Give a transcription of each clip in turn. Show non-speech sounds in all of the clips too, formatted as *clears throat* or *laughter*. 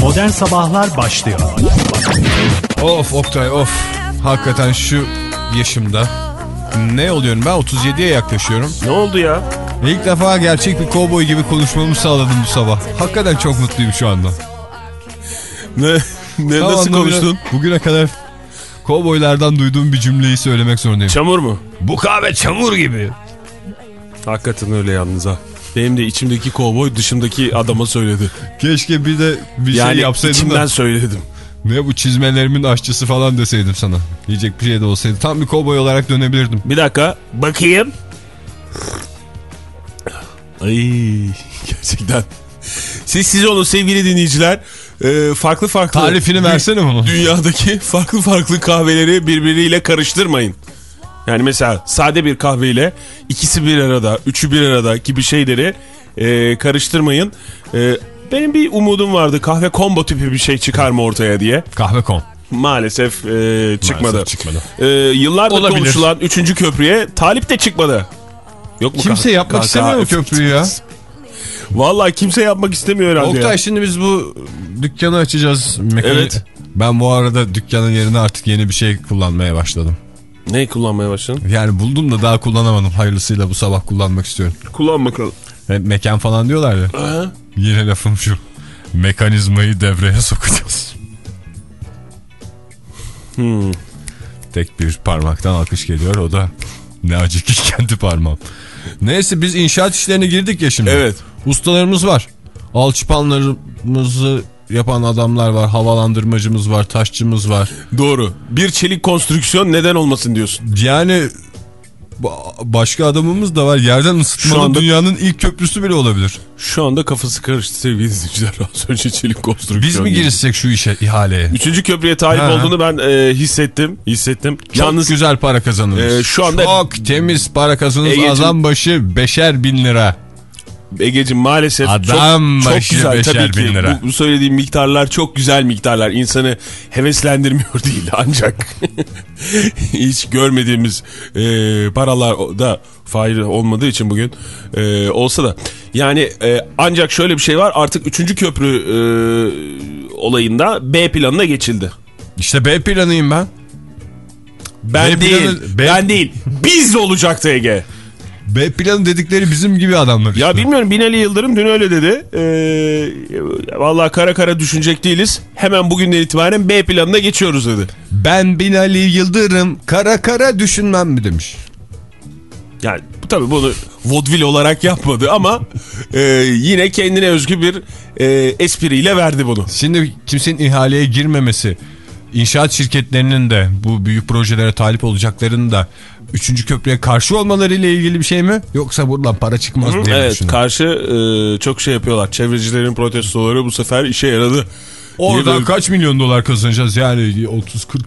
Modern Sabahlar başlıyor. Of Oktay of. Hakikaten şu yaşımda ne oluyorum ben 37'ye yaklaşıyorum. Ne oldu ya? İlk defa gerçek bir kovboy gibi konuşmamı sağladım bu sabah. Hakikaten çok mutluyum şu anda. Ne, ne Tam nasıl konuştun? Bugüne kadar kovboylardan duyduğum bir cümleyi söylemek zorundayım. Çamur mu? Bu kahve çamur gibi. Hakikaten öyle yalnız ha. Benim de içimdeki kovboy dışımdaki adama söyledi. Keşke bir de bir yani şey yapsaydım içimden da. söyledim. Ne bu çizmelerimin aşçısı falan deseydim sana. Yiyecek bir şey de olsaydı. Tam bir kovboy olarak dönebilirdim. Bir dakika. Bakayım. Ay gerçekten. Siz siz olun sevgili dinleyiciler. Ee, farklı farklı. Tarifini versene bunu. Dünyadaki farklı farklı kahveleri birbiriyle karıştırmayın. Yani mesela sade bir kahveyle ikisi bir arada, üçü bir arada gibi şeyleri e, karıştırmayın. E, benim bir umudum vardı kahve combo tipi bir şey çıkar mı ortaya diye. Kahve kon. Maalesef e, çıkmadı. Maalesef çıkmadı. E, yıllardır Olabilir. konuşulan 3. köprüye talip de çıkmadı. Yok mu Kimse yapmak istemiyor kah- köprüyü ya? Vallahi kimse yapmak istemiyor herhalde. Oktay ya. şimdi biz bu dükkanı açacağız. Mekanik. Evet. Ben bu arada dükkanın yerine artık yeni bir şey kullanmaya başladım. Ne kullanmaya başladın? Yani buldum da daha kullanamadım. Hayırlısıyla bu sabah kullanmak istiyorum. Kullan bakalım. Ve mekan falan diyorlar ya. Aha. Yine lafım şu. Mekanizmayı devreye sokacağız. Hmm. Tek bir parmaktan alkış geliyor. O da ne acı ki kendi parmağım. Neyse biz inşaat işlerine girdik ya şimdi. Evet. Ustalarımız var. Alçıpanlarımızı yapan adamlar var. Havalandırmacımız var. Taşçımız var. Doğru. Bir çelik konstrüksiyon neden olmasın diyorsun. Yani ba- başka adamımız da var. Yerden ısıtmalı anda- dünyanın ilk köprüsü bile olabilir. Şu anda kafası karıştı sevgili dinleyiciler. *laughs* Az önce çelik konstrüksiyon. Biz mi girişsek şu işe ihaleye? Üçüncü köprüye talip Ha. olduğunu ben e, hissettim. Hissettim. Çok Yalnız güzel para kazanırız. Ee, şu anda- Çok temiz para kazanırız. Adam başı beşer bin lira. Ege'cim maalesef Adam çok, çok güzel tabii ki. bin lira. Bu, bu söylediğim miktarlar çok güzel miktarlar. İnsanı heveslendirmiyor *laughs* değil ancak *laughs* hiç görmediğimiz e, paralar da fail olmadığı için bugün e, olsa da yani e, ancak şöyle bir şey var artık 3. köprü e, olayında B planına geçildi. İşte B planıyım ben. Ben B değil. planı- B- Ben değil. Biz olacaktı Ege. B planı dedikleri bizim gibi adamlar işte. Ya bilmiyorum Binali Yıldırım dün öyle dedi. Ee, vallahi kara kara düşünecek değiliz. Hemen bugünden itibaren B planına geçiyoruz dedi. Ben Binali Yıldırım kara kara düşünmem mi demiş. Yani tabii bunu vodvil olarak yapmadı ama e, yine kendine özgü bir e, espriyle verdi bunu. Şimdi kimsenin ihaleye girmemesi, inşaat şirketlerinin de bu büyük projelere talip olacaklarının da 3. köprüye karşı olmaları ile ilgili bir şey mi? Yoksa buradan para çıkmaz diye mi Evet karşı e, çok şey yapıyorlar. Çevrecilerin protestoları bu sefer işe yaradı. Oradan Diye kaç milyon dolar kazanacağız? Yani 30-40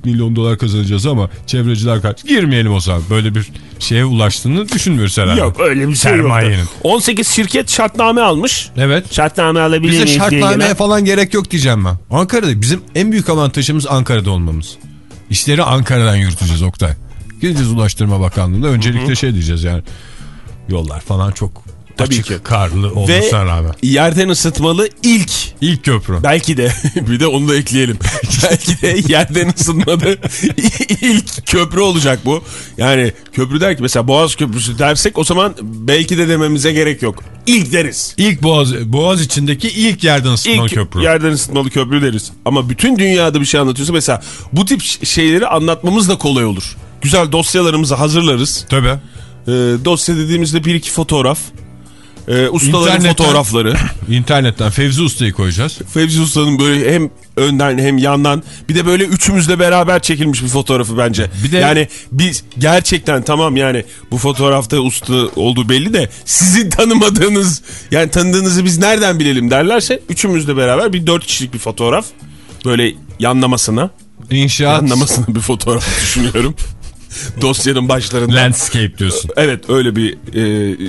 milyon dolar kazanacağız ama çevreciler kaç? Girmeyelim o zaman. Böyle bir şeye ulaştığını düşünmüyoruz herhalde. Yok öyle bir şey Sermayenin. yok. 18 şirket şartname almış. Evet. Şartname alabilir Bize miyiz diye şartnameye falan gerek yok diyeceğim ben. Ankara'da bizim en büyük avantajımız Ankara'da olmamız. İşleri Ankara'dan yürüteceğiz Oktay. Gideceğiz Ulaştırma Bakanlığı'na öncelikle şey diyeceğiz yani. Yollar falan çok Tabii açık, ki. karlı Ve olmasına rağmen. yerden ısıtmalı ilk İlk köprü. Belki de *laughs* bir de onu da ekleyelim. *laughs* Belki de yerden ısınmadı. *laughs* ilk köprü olacak bu. Yani köprü der ki mesela Boğaz Köprüsü dersek o zaman belki de dememize gerek yok. İlk deriz. İlk Boğaz, Boğaz içindeki ilk yerden ısıtmalı İlk köprü. yerden ısıtmalı köprü deriz. Ama bütün dünyada bir şey anlatıyorsa mesela bu tip şeyleri anlatmamız da kolay olur. Güzel dosyalarımızı hazırlarız. Tabii. Ee, dosya dediğimizde bir iki fotoğraf. Ee, ustaların İnternetten- fotoğrafları. *clears throat* İnternetten Fevzi Usta'yı koyacağız. Fevzi Usta'nın böyle hem önden hem yandan bir de böyle üçümüzle beraber çekilmiş bir fotoğrafı bence. Bir de- Yani biz gerçekten tamam yani bu fotoğrafta usta olduğu belli de sizin *laughs* tanımadığınız yani tanıdığınızı biz nereden bilelim derlerse üçümüzle beraber bir dört kişilik bir fotoğraf böyle yanlamasına İnşaat yanlamasına bir fotoğraf düşünüyorum. *laughs* Dosyanın başlarında. landscape diyorsun. Evet öyle bir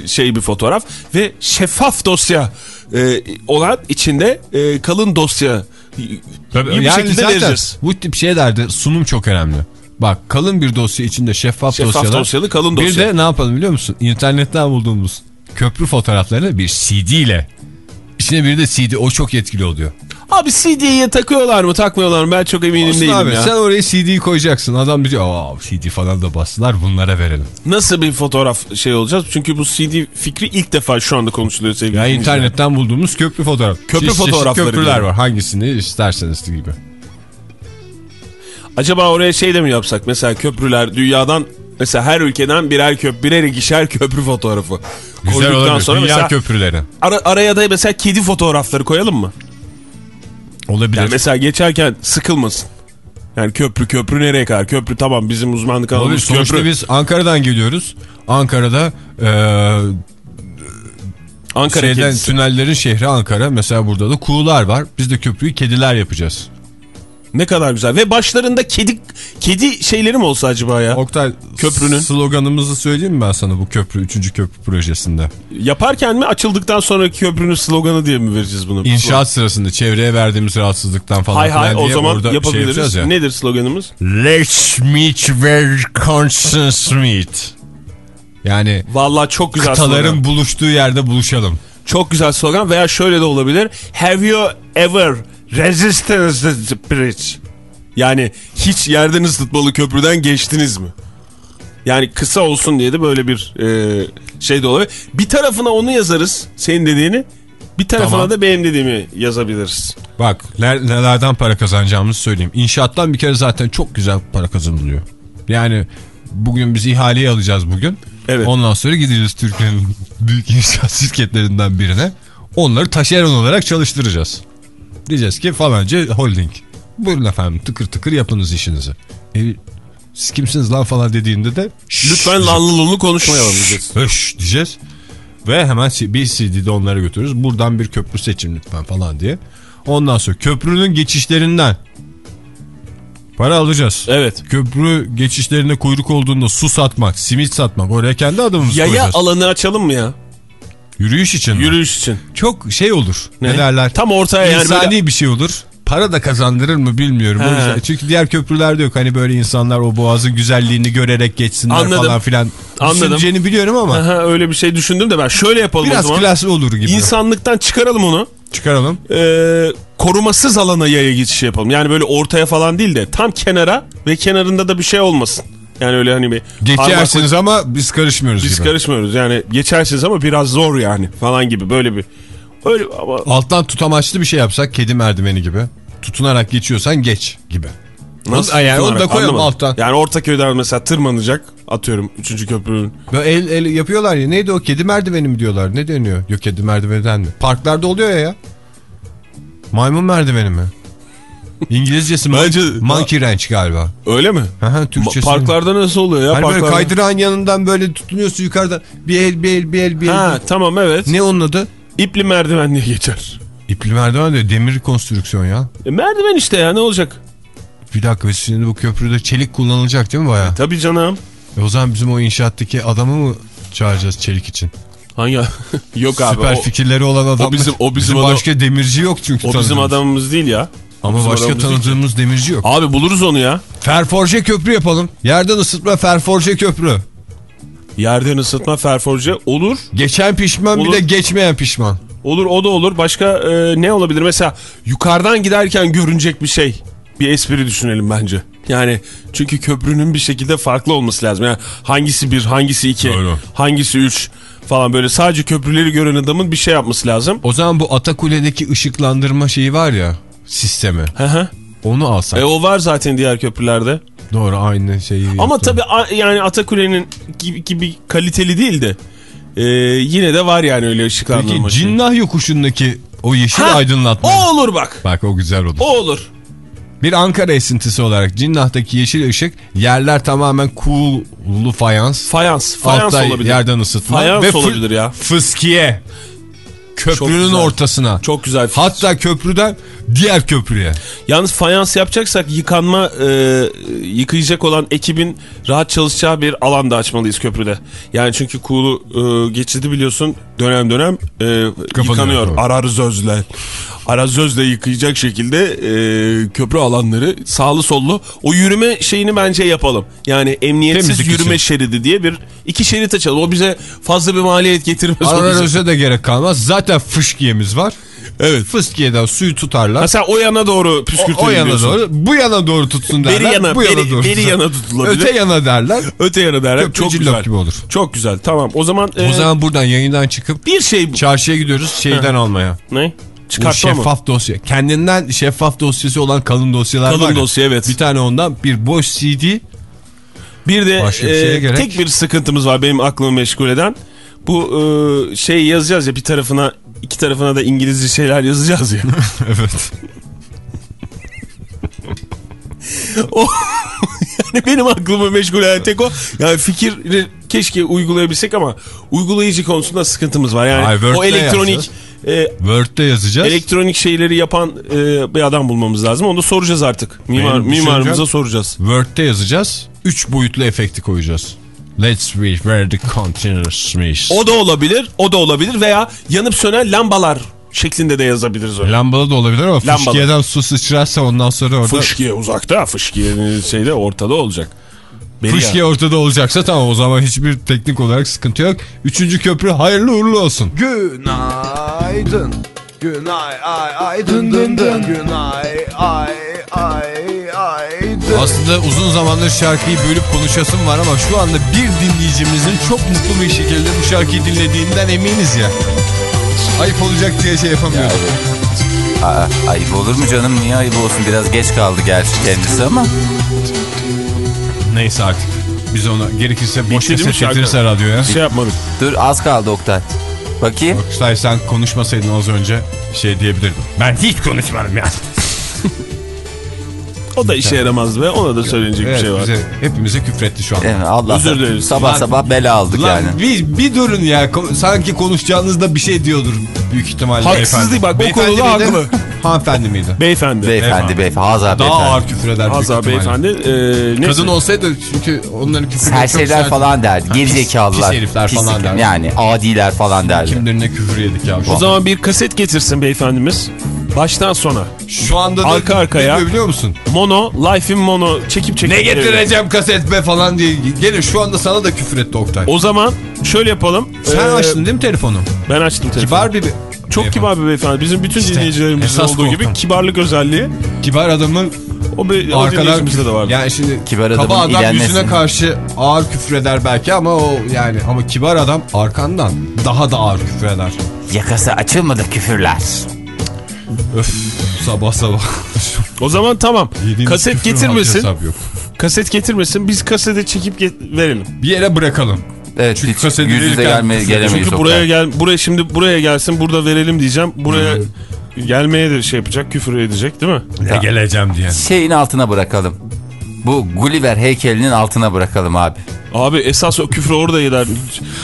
e, şey bir fotoğraf ve şeffaf dosya e, olan içinde e, kalın dosya Tabii, bir yani şekilde vereceğiz. bu tip şeylerde sunum çok önemli. Bak kalın bir dosya içinde şeffaf, Şeffaf dosyalar. dosyalı kalın Bir dosya. de ne yapalım biliyor musun? İnternetten bulduğumuz köprü fotoğraflarını bir CD ile İçine biri de CD o çok etkili oluyor. Abi CD'ye takıyorlar mı takmıyorlar mı ben çok eminim Olsun değilim abi ya. sen oraya CD'yi koyacaksın. Adam diyor aa CD falan da bastılar bunlara verelim. Nasıl bir fotoğraf şey olacağız? Çünkü bu CD fikri ilk defa şu anda konuşuluyor sevgili Ya dinleyiciler. internetten bulduğumuz köprü fotoğraf. Köprü Çeşit fotoğrafları köprüler diyorum. var. Hangisini isterseniz gibi. Acaba oraya şey de mi yapsak? Mesela köprüler dünyadan mesela her ülkeden birer köprü, birer ikişer köprü fotoğrafı. Güzel Koyduktan olabilir. sonra Dünya mesela köprüleri. ara- araya da mesela kedi fotoğrafları koyalım mı? Olabilir. Yani mesela geçerken sıkılmasın. Yani köprü köprü nereye kadar? Köprü tamam bizim uzmanlık alanımız Sonuçta köprü. biz Ankara'dan geliyoruz. Ankara'da eee Ankara şeyden, kedisi. tünellerin şehri Ankara. Mesela burada da kuğular var. Biz de köprüyü kediler yapacağız. Ne kadar güzel. Ve başlarında kedi kedi şeyleri mi olsa acaba ya? Oktay Köprünün. sloganımızı söyleyeyim mi ben sana bu köprü 3. köprü projesinde? Yaparken mi açıldıktan sonraki köprünün sloganı diye mi vereceğiz bunu? İnşaat sırasında çevreye verdiğimiz rahatsızlıktan falan Hay hay o diye zaman orada şey yapabiliriz. yapacağız ya. Nedir sloganımız? Let's meet where conscience meet. Yani Vallahi çok güzel kıtaların slogan. buluştuğu yerde buluşalım. Çok güzel slogan veya şöyle de olabilir. Have you ever resisted the bridge? Yani hiç yerden ısıtmalı köprüden geçtiniz mi? Yani kısa olsun diye de böyle bir e, şey de olabilir. Bir tarafına onu yazarız senin dediğini. Bir tarafına Tamam. da benim dediğimi yazabiliriz. Bak ne- nelerden para kazanacağımızı söyleyeyim. İnşaattan bir kere zaten çok güzel para kazanılıyor. Yani bugün biz ihaleyi alacağız bugün. Evet. Ondan sonra gideceğiz Türkiye'nin *laughs* büyük inşaat şirketlerinden birine. Onları taşeron olarak çalıştıracağız. Diyeceğiz ki falanca holding. Buyurun efendim tıkır tıkır yapınız işinizi. E, siz kimsiniz lan falan dediğinde de Lütfen diyeceğiz. lanlı lunlu konuşmayalım diyeceğiz. Höş diyeceğiz. Ve hemen bir CD'de onlara götürürüz. Buradan bir köprü seçin lütfen falan diye. Ondan sonra köprünün geçişlerinden para alacağız. Evet. Köprü geçişlerinde kuyruk olduğunda su satmak, simit satmak. Oraya kendi adımımızı Yaya koyacağız. alanı açalım mı ya? Yürüyüş için mi? Yürüyüş için. Çok şey olur. Ne, derler? Tam ortaya yani İnsani böyle... bir şey olur. Para da kazandırır mı bilmiyorum. O yüzden- çünkü diğer köprülerde yok. Hani böyle insanlar o boğazın güzelliğini görerek geçsinler Anladım. falan filan. Anladım. Düşüneceğini biliyorum ama Aha, öyle bir şey düşündüm de ben şöyle yapalım o biraz zaman. klaslı olur gibi. İnsanlıktan çıkaralım onu. Çıkaralım. Ee, korumasız alana yaya geçişi yapalım. Yani böyle ortaya falan değil de tam kenara ve kenarında da bir şey olmasın. Yani öyle hani bir... Geçersiniz ama biz karışmıyoruz Biz gibi. karışmıyoruz yani geçersiniz ama biraz zor yani falan gibi böyle bir... Öyle ama... Alttan tutamaçlı bir şey yapsak kedi merdiveni gibi. Tutunarak geçiyorsan geç gibi. Nasıl yani onu da koyalım Anlamadım. alttan. Yani Ortaköy'den mesela tırmanacak atıyorum 3. köprünün. Böyle el, el yapıyorlar ya. Neydi o kedi merdiveni mi diyorlar? Ne deniyor? Yok kedi merdivenden mi? Parklarda oluyor ya ya. Maymun merdiveni mi? İngilizcesi mon- Bence- monkey wrench galiba. Öyle mi? Aha, Türkçesi. Parklarda nasıl oluyor ya? Hani böyle Parklarda- kaydırağın yanından böyle tutunuyorsun yukarıdan. Bir el bir el bir el bir el. Ha tamam evet. Ne onun adı? İpli merdiven diye geçer. İpli merdiven diyor. Demir konstrüksiyon ya. E, merdiven işte ya ne olacak? Bir dakika şimdi bu köprüde çelik kullanılacak değil mi baya? Tabii canım. E o zaman bizim o inşaattaki adamı mı çağıracağız çelik için? Hangi? *laughs* Yok abi. Süper o, fikirleri olan adam. bizim- o bizim adam- başka demirci yok çünkü o bizim tanıdığımız. adamımız değil ya. Ama başka tanıdığımız demirci yok. Abi buluruz onu ya. Ferforje köprü yapalım. Yerden ısıtma ferforje köprü. Yerden ısıtma ferforje olur. Geçen pişman Olur. bir de geçmeyen pişman. Olur o da olur. Başka e, ne olabilir? Mesela yukarıdan giderken görünecek bir şey. Bir espri düşünelim bence. Yani çünkü köprünün bir şekilde farklı olması lazım. Yani hangisi bir, hangisi iki, Doğru. hangisi üç falan böyle sadece köprüleri gören adamın bir şey yapması lazım. O zaman bu Atakule'deki ışıklandırma şeyi var ya sistemi. Hı hı. Onu alsak. E o var zaten diğer köprülerde. Doğru aynı şeyi. Ama yaptı. tabii yani Atakule'nin gibi, gibi kaliteli değil de e, yine de var yani öyle ışıklandırma Peki. Cinnah yokuşundaki o yeşil Ha, aydınlatma. O olur bak. Bak o güzel olur. O olur. Bir Ankara esintisi olarak Cinnah'taki yeşil ışık yerler tamamen kuğulu fayans. Fayans. Fayans Altta olabilir. yerden ısıtma. Fayans Ve olabilir ya. Fıskiye. Köprünün güzel. ortasına. Çok güzel. Hatta köprüden diğer köprüye. Yalnız fayans yapacaksak yıkanma e, yıkayacak olan ekibin rahat çalışacağı bir alanda açmalıyız köprüde. Yani çünkü kuğulu e, geçidi biliyorsun dönem dönem e, yıkanıyor. doğru. Arazözle. Yıkayacak şekilde e, köprü alanları sağlı sollu o yürüme şeyini bence yapalım. Yani emniyetsiz Temizlik yürüme için. şeridi diye bir iki şerit açalım. O bize fazla bir maliyet getirmez. Araröze de gerek kalmaz. Zaten fışkiyemiz var. Evet. Fıskiye'den suyu tutarlar. Mesela o yana doğru O, püskürtelim o yana diyorsun. doğru, bu yana doğru tutsun derler. Beri yana, bu yana beri, doğru beri tutsun. yana tutulabilir. Öte yana derler. Öte yana derler. Köprü Çok güzel. gibi olur. Çok güzel. Tamam. O zaman O e, zaman buradan yayından çıkıp bir şey çarşıya gidiyoruz şeyden almaya. ne? Bu Çıkartma mı? şeffaf dosya. Kendinden şeffaf dosyası olan kalın dosyalar Kalın var ya. dosya, evet. Bir tane ondan bir boş CD. Bir de Başka bir şeye e, gerek. tek bir sıkıntımız var benim aklımı meşgul eden. Bu e, şey yazacağız ya bir tarafına iki tarafına da İngilizce şeyler yazacağız ya. *laughs* evet. o *laughs* yani benim aklımı meşgul eden tek o. Yani fikri keşke uygulayabilsek ama uygulayıcı konusunda sıkıntımız var. Yani Ay, o elektronik yazacağız. e, Word'de yazacağız. elektronik şeyleri yapan e, bir adam bulmamız lazım. Onu da soracağız artık. Mimar, mimarımıza soracağız. Word'de yazacağız. Üç boyutlu efekti koyacağız. Let's be where the continuous. O da olabilir, o da olabilir veya yanıp sönen lambalar şeklinde de yazabiliriz öyle. Lambalı da olabilir ama Lambalı. fışkiyeden su sıçrarsa ondan sonra orada... Fışkiye uzakta, fışkiyenin şeyde ortada olacak. Beri Fışkiye ortada olacaksa tamam o zaman hiçbir teknik olarak sıkıntı yok. Üçüncü köprü hayırlı uğurlu olsun. Günaydın. Günay ay ay dın dın dın. Günay ay ay ay. Aslında uzun zamandır şarkıyı bölüp konuşasım var ama şu anda bir dinleyicimizin çok mutlu bir şekilde bu şarkıyı dinlediğinden eminiz ya. Ayıp olacak diye şey yapamıyorum. Aa, ayıp olur mu canım? Niye ayıp olsun? Biraz geç kaldı gerçi kendisi ama. Neyse artık. Biz ona gerekirse boş şarkı? getirirse radyoya. Şey yapmadık. Dur az kaldı Oktay. Bakayım. Oktay sen konuşmasaydın az önce şey diyebilirdim. Ben hiç konuşmadım ya. O da işe yaramaz ve ona da söylenecek bir Evet, şey var. bize, hepimize küfretti şu an. Evet, Allah Özür dileriz. Sabah Lan- sabah bela aldık Lan yani. bir, bir durun ya. Sanki konuşacağınızda bir şey diyordur büyük ihtimalle. Haksız beyefendi. değil bak, o Beyefendi konuda miydi? haklı. *laughs* Hanımefendi miydi? Beyefendi. Beyefendi beyefendi. Hazar Daha beyefendi. ağır küfür eder Hazar beyefendi. E. Kadın olsaydı çünkü onların küfürleri sert. falan derdi. Gerizekalılar. pis herifler falan derdi. Yani adiler falan derdi. Kimlerine küfür yedik ya. O zaman bir kaset getirsin beyefendimiz. Baştan sona. şu anda da Arka arkaya. biliyor musun? Mono, Life in Mono çekip çekip. Ne getireceğim kaset be falan diye. Gene şu anda sana da küfür etti Oktay. O zaman şöyle yapalım. Sen Ee, açtın değil mi telefonu? Ben açtım telefonu. Kibar bir... Çok kibar bir beyefendi. Bizim bütün İşte, dinleyicilerimizin olduğu gibi korkum. kibarlık özelliği Kibar adamın o, be, o arkadan dinleyicimizde de var. Yani şimdi Kibar kaba adamın adam yüzüne karşı ağır küfür eder belki ama o yani ama kibar adam arkandan daha da ağır küfür eder. Yakası açılmadı küfürler. Öf sabah sabah. O zaman tamam. Yediğimiz Kaset getirmesin. yok. Kaset getirmesin. Biz kaseti çekip get- verelim. Bir yere bırakalım. Evet Çünkü hiç kaseti yüz yüze verirken gelme, küfür- gelemeyiz Çünkü buraya gel buraya şimdi buraya gelsin burada verelim diyeceğim. Buraya gelmeye de şey yapacak, küfür edecek değil mi? Ne geleceğim diye. Şeyin altına bırakalım. Bu Gulliver heykelinin altına bırakalım abi. Abi esas o küfrü orada eder.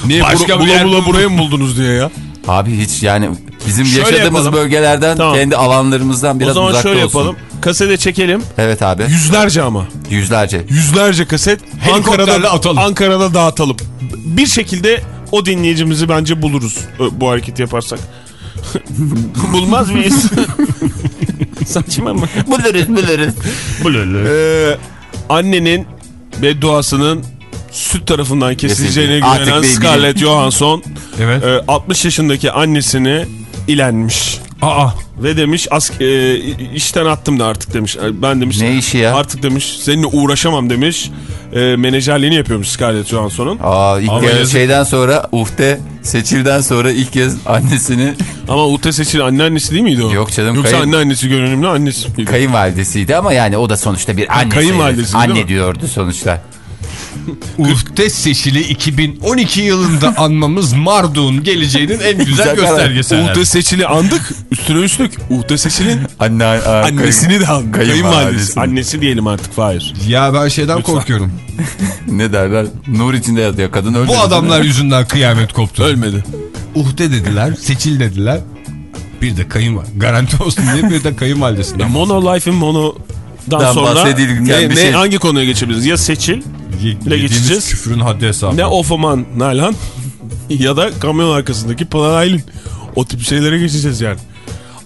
Niye Başka bula bula buldum. buraya mı buldunuz diye ya? Abi hiç yani bizim Şöyle yaşadığımız yapalım. bölgelerden Tamam. kendi alanlarımızdan biraz o zaman uzakta şöyle olsun. yapalım. Kasete çekelim. Evet abi. Yüzlerce ama. Yüzlerce. Yüzlerce kaset Ankara'da atalım. Ankara'da dağıtalım. Bir şekilde o dinleyicimizi bence buluruz bu hareketi yaparsak. *laughs* Bulmaz mıyız? *laughs* Saçma mı? Buluruz buluruz. Ee, annenin bedduasının süt tarafından kesileceğine güvenen Scarlett Johansson *laughs* Evet. e, 60 yaşındaki annesini ilenmiş. Aa. Ve demiş ask e, işten attım da artık demiş. E, Ben demiş Ne işi ya? artık demiş seninle uğraşamam demiş. E, menajerliğini yapıyormuş Scarlett Johansson'un. Aa ilk Ama kez yazık. şeyden sonra Uhde seçilden sonra ilk kez annesini *laughs* Ama Ute Seçil anneannesi değil miydi o? Yok canım, Yoksa kayın- anneannesi görünümlü annesi miydi? kayınvalidesiydi ama yani o da sonuçta bir anne kayınvalidesi Anne diyordu sonuçta. Uhde seçili 2012 yılında anmamız Marduk'un geleceğinin en güzel Güzel göstergesi. Ute Seçil'i andık üstüne üstlük. Ute Seçil'in Anne, a- annesini de andık. kayınvalidesi. Annesi diyelim artık Fahir. Ya ben şeyden korkuyorum. Ne derler? Nur içinde yatıyor kadın öldü. Bu adamlar yüzünden kıyamet koptu. Ölmedi. Uhde dediler, seçil dediler. Bir de kayın var. Garanti olsun diye bir de kayınvalidesinden. Mono Life in Mono'dan Dan sonra ne, bir ne- şey- hangi konuya geçebiliriz? Ya Seçil, Yediğimiz geçeceğiz. küfrün haddi hesabı. ne Ofaman Nalan *laughs* ya da kamyon arkasındaki Pınar Aylin. O tip şeylere geçeceğiz yani.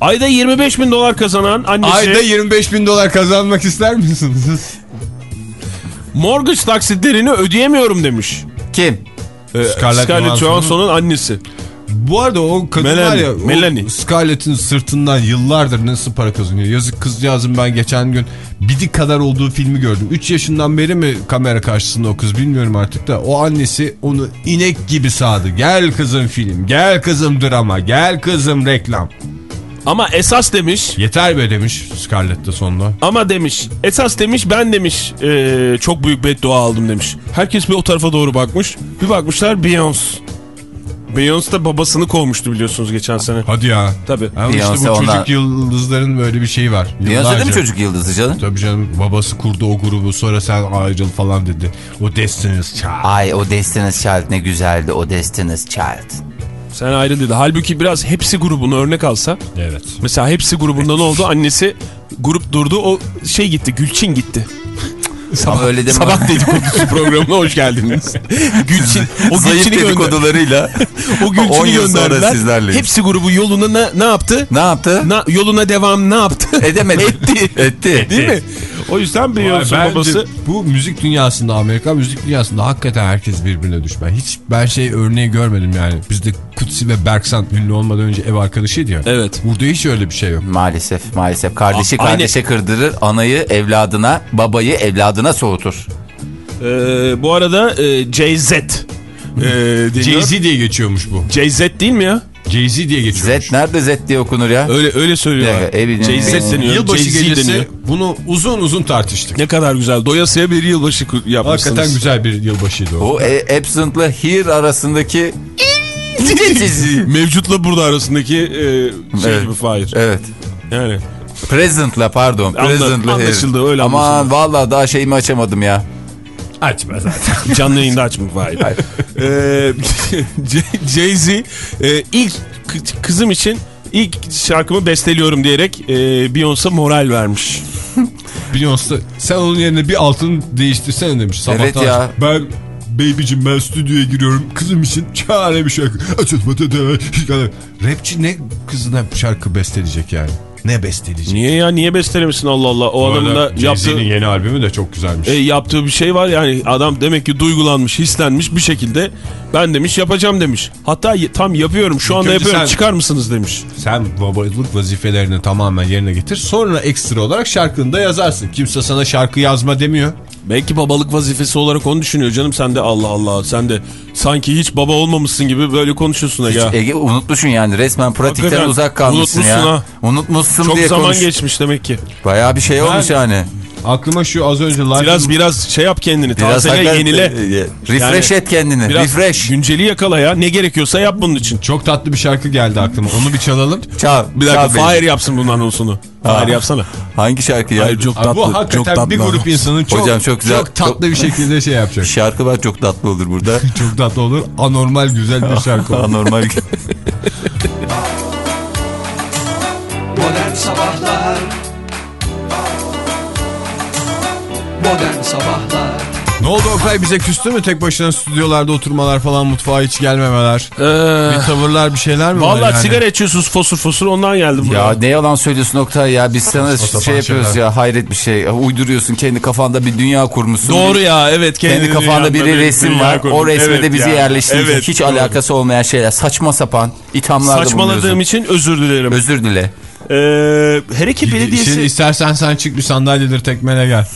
Ayda 25 bin dolar kazanan annesi Ayda 25 bin dolar kazanmak ister misiniz? *laughs* mortgage taksitlerini ödeyemiyorum demiş. Kim? Ee, Scarlett Scarlett Johansson'un annesi. Bu arada o kadın Melanie, var ya Melanie. Scarlett'in sırtından yıllardır nasıl para kazanıyor. Yazık kızcağızım ben geçen gün Bidik kadar olduğu filmi gördüm. 3 yaşından beri mi kamera karşısında o kız bilmiyorum artık da. O annesi onu inek gibi sağdı. Gel kızım film, gel kızım drama, gel kızım reklam. Ama esas demiş Yeter be demiş Scarlett de sonunda. ama demiş esas demiş ben demiş e, çok büyük beddua aldım demiş. Herkes bir o tarafa doğru bakmış. Bir bakmışlar Beyoncé. Beyoncé da babasını kovmuştu biliyorsunuz geçen sene. Hadi ya. Tabii. Ama işte bu Beyoncé çocuk ondan- yıldızların böyle bir şeyi var. Beyoncé de mi çocuk yıldızı canım? Tabii canım babası kurdu o grubu sonra sen ayrıl falan dedi. O Destiny's Child. Ay o Destiny's Child ne güzeldi o Destiny's Child. Sen ayrı dedi. Halbuki biraz hepsi grubunu örnek alsa. Evet. Mesela hepsi grubunda ne oldu? Annesi grup durdu o şey gitti Gülçin gitti. Ama öyle deme. Sabah dedikodusu programına hoş geldiniz. *laughs* Gülçin, o Zayıf dedikodularıyla *laughs* O 10 Gülçin'i gönderdiler. Hepsi grubu yoluna ne, ne yaptı? ne yaptı? Na, yoluna devam ne yaptı? Edemedi. *laughs* Etti. Etti. Değil mi? O yüzden Beyoncé babası bu müzik dünyasında Amerika müzik dünyasında hakikaten herkes birbirine düşman. Hiç ben şey örneği görmedim yani. Bizde Kutsi ve Berksan ünlü olmadan önce ev arkadaşıydı ya. Evet. Burada hiç öyle bir şey yok. Maalesef maalesef. Kardeşi A- kardeşe kırdırır. Anayı evladına, babayı evladına soğutur. Ee, bu arada e, JZ e, deniyor. Jay-Z diye geçiyormuş bu. JZ değil mi ya? Jay-Z diye geçiyormuş. Z nerede Z diye okunur ya? Öyle öyle söylüyorlar. JZ deniyor. Yılbaşı Jay-Z gecesi deniyor. bunu uzun uzun tartıştık. Ne kadar güzel. Doyasıya bir yılbaşı yapmışsınız. Hakikaten güzel bir yılbaşıydı o. O e, Absent'la Here arasındaki *laughs* Mevcutla burada arasındaki e, şey Evet. gibi Fahir. Evet. Yani Present'la pardon. Present'la here. anlaşıldı, öyle Ama anlaşıldı. vallahi daha şeyimi açamadım ya. Açma zaten. *laughs* canlı yayında açma Fahir. Ee, *laughs* Jay-Z e, ilk kı- kızım için ilk şarkımı besteliyorum diyerek e, Beyoncé moral vermiş. *laughs* Beyoncé sen onun yerine bir altın değiştirsene demiş sabahtan. Evet ya. Ben babycim ben stüdyoya giriyorum kızım için çare bir şarkı. Rapçi ne kızına şarkı besteleyecek yani? Ne besteleyecek? Niye ya niye bestelemesin Allah Allah. O Bu adamın da yaptığı, yeni albümü de çok güzelmiş. e, yaptığı bir şey var yani adam demek ki duygulanmış hislenmiş bir şekilde ben demiş yapacağım demiş. Hatta tam yapıyorum şu İlk anda yapıyorum sen- çıkar mısınız demiş. Sen babalık vazifelerini tamamen yerine getir. Sonra ekstra olarak şarkını da yazarsın. Kimse sana şarkı yazma demiyor. Belki babalık vazifesi olarak onu düşünüyor canım sen de Allah Allah sen de sanki hiç baba olmamışsın gibi böyle konuşuyorsun ya. Ege unutmuşsun yani resmen pratikten Hakikaten uzak kalmışsın unutmuşsun ya. ha. Unutmuşsun Çok diye zaman konuş. geçmiş demek ki. Bayağı bir şey olmuş yani. Aklıma şu az önce live... Biraz biraz şey yap kendini Biraz tazele hakikaten- yenile. e, Refresh Yani et kendini. Biraz Refresh. günceli yakala ya ne gerekiyorsa yap bunun için. Çok tatlı bir şarkı geldi aklıma. Onu bir çalalım. Çal. Bir dakika çal. Fahir yapsın bunun anonsunu. Fahir yapsana. Hangi şarkı ya? Hayır çok Abi tatlı. bu çok hakikaten tatlı bir grup insanın çok, Hocam çok güzel- çok tatlı bir şekilde şey yapacak. *laughs* Şarkı var çok tatlı olur burada. *laughs* çok tatlı olur. Anormal güzel bir şarkı olur. Anormal. *laughs* Modern Sabahlar Modern Sabahlar ne oldu Oktay bize küstü mü tek başına stüdyolarda oturmalar falan mutfağa hiç gelmemeler? Ee, Bir tavırlar bir şeyler mi var Vallahi yani? sigara içiyorsunuz fosur fosur ondan geldim. ya buraya. ne yalan söylüyorsun Oktay ya. Biz sana şey yapıyoruz şeyler. ya hayret bir şey. Uyduruyorsun kendi kafanda bir dünya kurmuşsun. Doğru Bir- ya evet. Kendi kendini kafanda bir resim var. kurdun. O resme Evet de bizi ya. yerleştirecek. Evet, Hiç doğru. alakası olmayan şeyler. Saçma sapan ithamlarda Saçmaladığım için özür dilerim. Özür dile. Ee, Hereki Belediyesi... Şimdi istersen sen çık bir sandalyedir tekmene gel.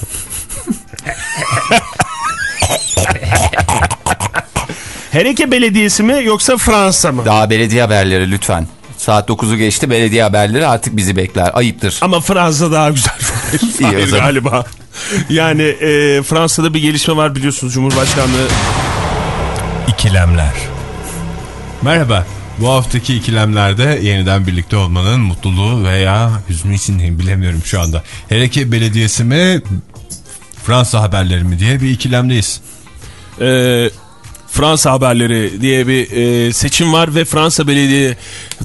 Hereke Belediyesi mi yoksa Fransa mı? Daha belediye haberleri lütfen. Saat 9'u geçti belediye haberleri artık bizi bekler. Ayıptır. Ama Fransa daha güzel. *laughs* İyi o Hayır, zaman. galiba. Yani e, Fransa'da bir gelişme var biliyorsunuz. Cumhurbaşkanlığı İkilemler. Merhaba. Bu haftaki ikilemlerde yeniden birlikte olmanın mutluluğu veya hüznü için bilemiyorum şu anda. Hereke Belediyesi mi Fransa haberleri mi diye bir ikilemdeyiz. E, Fransa haberleri diye bir e, seçim var ve Fransa Belediye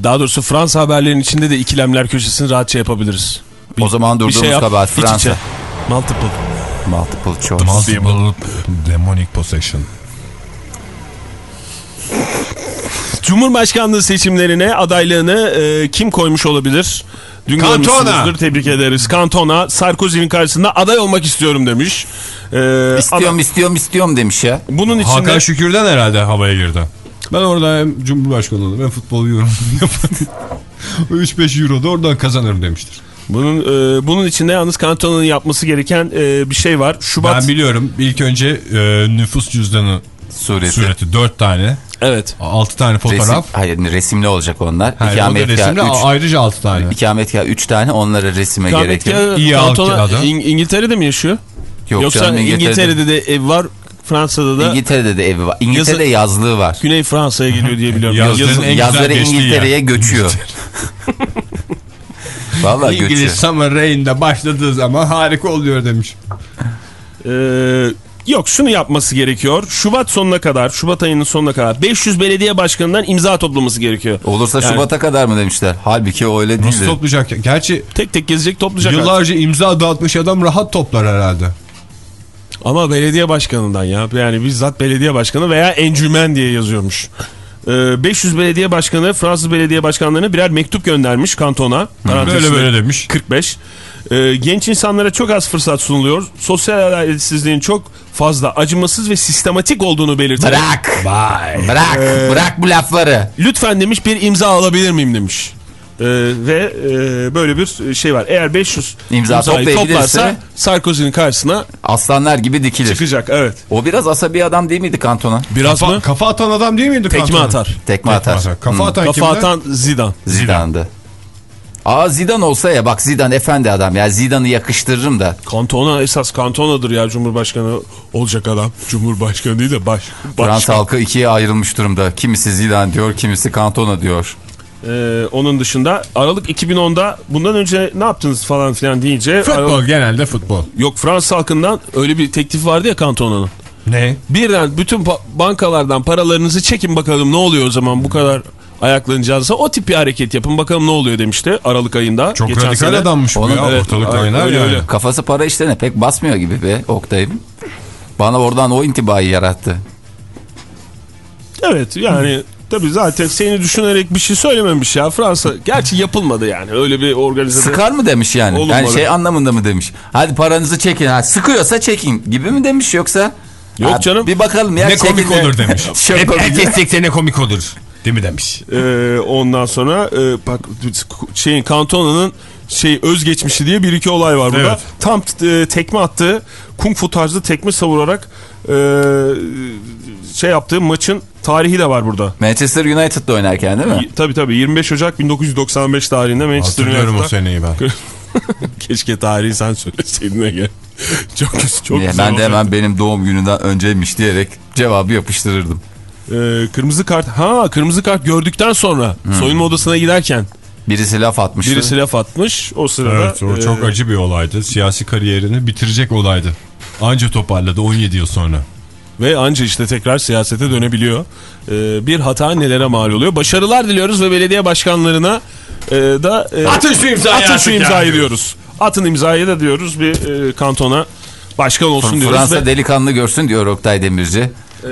daha doğrusu Fransa haberlerinin içinde de ikilemler köşesini rahatça yapabiliriz. Bir- O zaman bir şey durduğumuz yap, kabahat iç Fransa. içe. Multiple. Multiple choice. Multiple demonic possession. Cumhurbaşkanlığı seçimlerine adaylığını e, kim koymuş olabilir? Dün Cantona. Tebrik ederiz. Cantona Sarkozy'nin karşısında aday olmak istiyorum demiş. E, İstiyorum ama istiyorum istiyorum demiş ya. bunun için Hakan de Şükür'den herhalde havaya girdi. Ben orada hem Cumhurbaşkanı olurum hem futbol yorumunu yaparım. *laughs* O 3-5 euro da oradan kazanırım demiştir. Bunun e, bunun içinde yalnız Kantona'nın yapması gereken e, bir şey var. Şubat Ben biliyorum ilk önce e, nüfus cüzdanı Sureti. sureti 4 tane, Evet. 6 tane Resim, fotoğraf. hayır resimli olacak onlar. Hayır, İkametgah resimli, 3. ayrıca 6 tane. İkametgah 3 tane onlara resime gerek yok. İyi. İng- İngiltere'de mi yaşıyor? Yok Yoksa canım, İngiltere'de. de ev var, Fransa'da da İngiltere'de de evi var. İngiltere'de Yazı- yazlığı var. Güney Fransa'ya geliyor diye biliyorum. Yazın- Yazları İngiltere'ye göçüyor. *laughs* Vallahi İngiliz göçüyor. Summer Rain'de başladığı zaman harika oluyor demiş. Ee, yok şunu yapması gerekiyor. Şubat sonuna kadar, Şubat ayının sonuna kadar 500 belediye başkanından imza toplaması gerekiyor. Olursa Yani- Şubat'a kadar mı demişler? Halbuki o öyle Nasıl değil. toplayacak? Gerçi Tek tek gezecek toplayacak. artık. yıllarca imza dağıtmış adam rahat toplar herhalde. Ama belediye başkanından ya. Yani bizzat belediye başkanı veya encümen diye yazıyormuş. Ee, 500 belediye başkanı Fransız belediye başkanlarına birer mektup göndermiş kantona. Böyle böyle demiş. 45. Ee, genç insanlara çok az fırsat sunuluyor. Sosyal adaletsizliğin çok fazla acımasız ve sistematik olduğunu belirterek. Bırak. Bırak. Ee, Bırak bu lafları. Lütfen demiş bir imza alabilir miyim demiş. Ee, ve e, böyle bir şey var. Eğer 500 İmza toplarsa Sarkozy'nin karşısına Aslanlar gibi dikilir. çıkacak. Evet. O biraz asabi adam değil miydi kantona? Biraz Kafa, mı? kafa atan adam değil miydi? Tekme Cantona? atar. Tekme atar. Kafa atan Kafa kimdi? atan Zidane. Zidane'dı. Aa Zidane olsa ya bak Zidane efendi adam ya Zidane'ı yakıştırırım da. Kantona esas kantonadır ya Cumhurbaşkanı olacak adam. Cumhurbaşkanı değil de baş. baş. Fransa halkı ikiye ayrılmış durumda. Kimisi Zidane diyor, kimisi Cantona diyor. Ee, onun dışında Aralık 2010'da bundan önce ne yaptınız falan filan deyince Futbol Aralık- genelde futbol. yok Fransız halkından öyle bir teklif vardı ya kantonanın. Ne? Birden bütün bankalardan paralarınızı çekin bakalım ne oluyor o zaman bu kadar ayaklanacağınızsa o tip bir hareket yapın bakalım ne oluyor demişti Aralık ayında. Çok geçen radikal sene. adammış bu Onun- ya. Evet, Ortalık aynen, oynar öyle, yani. öyle. Kafası para işlerine pek basmıyor gibi be Oktay'ım. Bana oradan o intibayı yarattı. Evet yani tabii zaten seni düşünerek bir şey söylememiş ya Fransa. Gerçi yapılmadı yani öyle bir organizasyon. Sıkar mı demiş yani? Olmadı. Yani şey anlamında mı demiş? Hadi paranızı çekin. Ha, sıkıyorsa çekin gibi mi demiş yoksa? Yok Ha, canım. Bir bakalım ya. Ne komik de- olur demiş. *laughs* Hep komik. herkes çekse ne komik olur. Değil mi demiş. Ee, ondan sonra e, bak şeyin kantonanın şey özgeçmişi diye bir iki olay var burada. Evet. Tam e, tekme attığı kung fu tarzı tekme savurarak e, şey yaptığı maçın tarihi de var burada. Manchester United'da oynarken değil mi? Y- Tabii tabii 25 Ocak 1995 tarihinde Manchester Hatırlıyorum o United'da. seneyi ben. *laughs* Keşke tarihi sen söyleseydin Ege. *laughs* çok çok Niye? güzel ben de hemen benim doğum gününden önceymiş diyerek cevabı yapıştırırdım. Ee, kırmızı kart ha kırmızı kart gördükten sonra soyunma odasına giderken Birisi laf atmıştı. birisi laf atmış o sırada Evet o e, çok acı bir olaydı. Siyasi kariyerini bitirecek olaydı. Anca toparladı 17 yıl sonra. ve anca işte tekrar siyasete dönebiliyor. Ee, bir hata nelere mal oluyor. Başarılar diliyoruz ve belediye başkanlarına e, da e, Atın şu imzayı atın şu imzayı diyoruz. diyoruz. Atın imzayı da diyoruz bir e, kantona başkan olsun diyoruz. Fransa ve, delikanlı görsün diyor Oktay Demirci. E,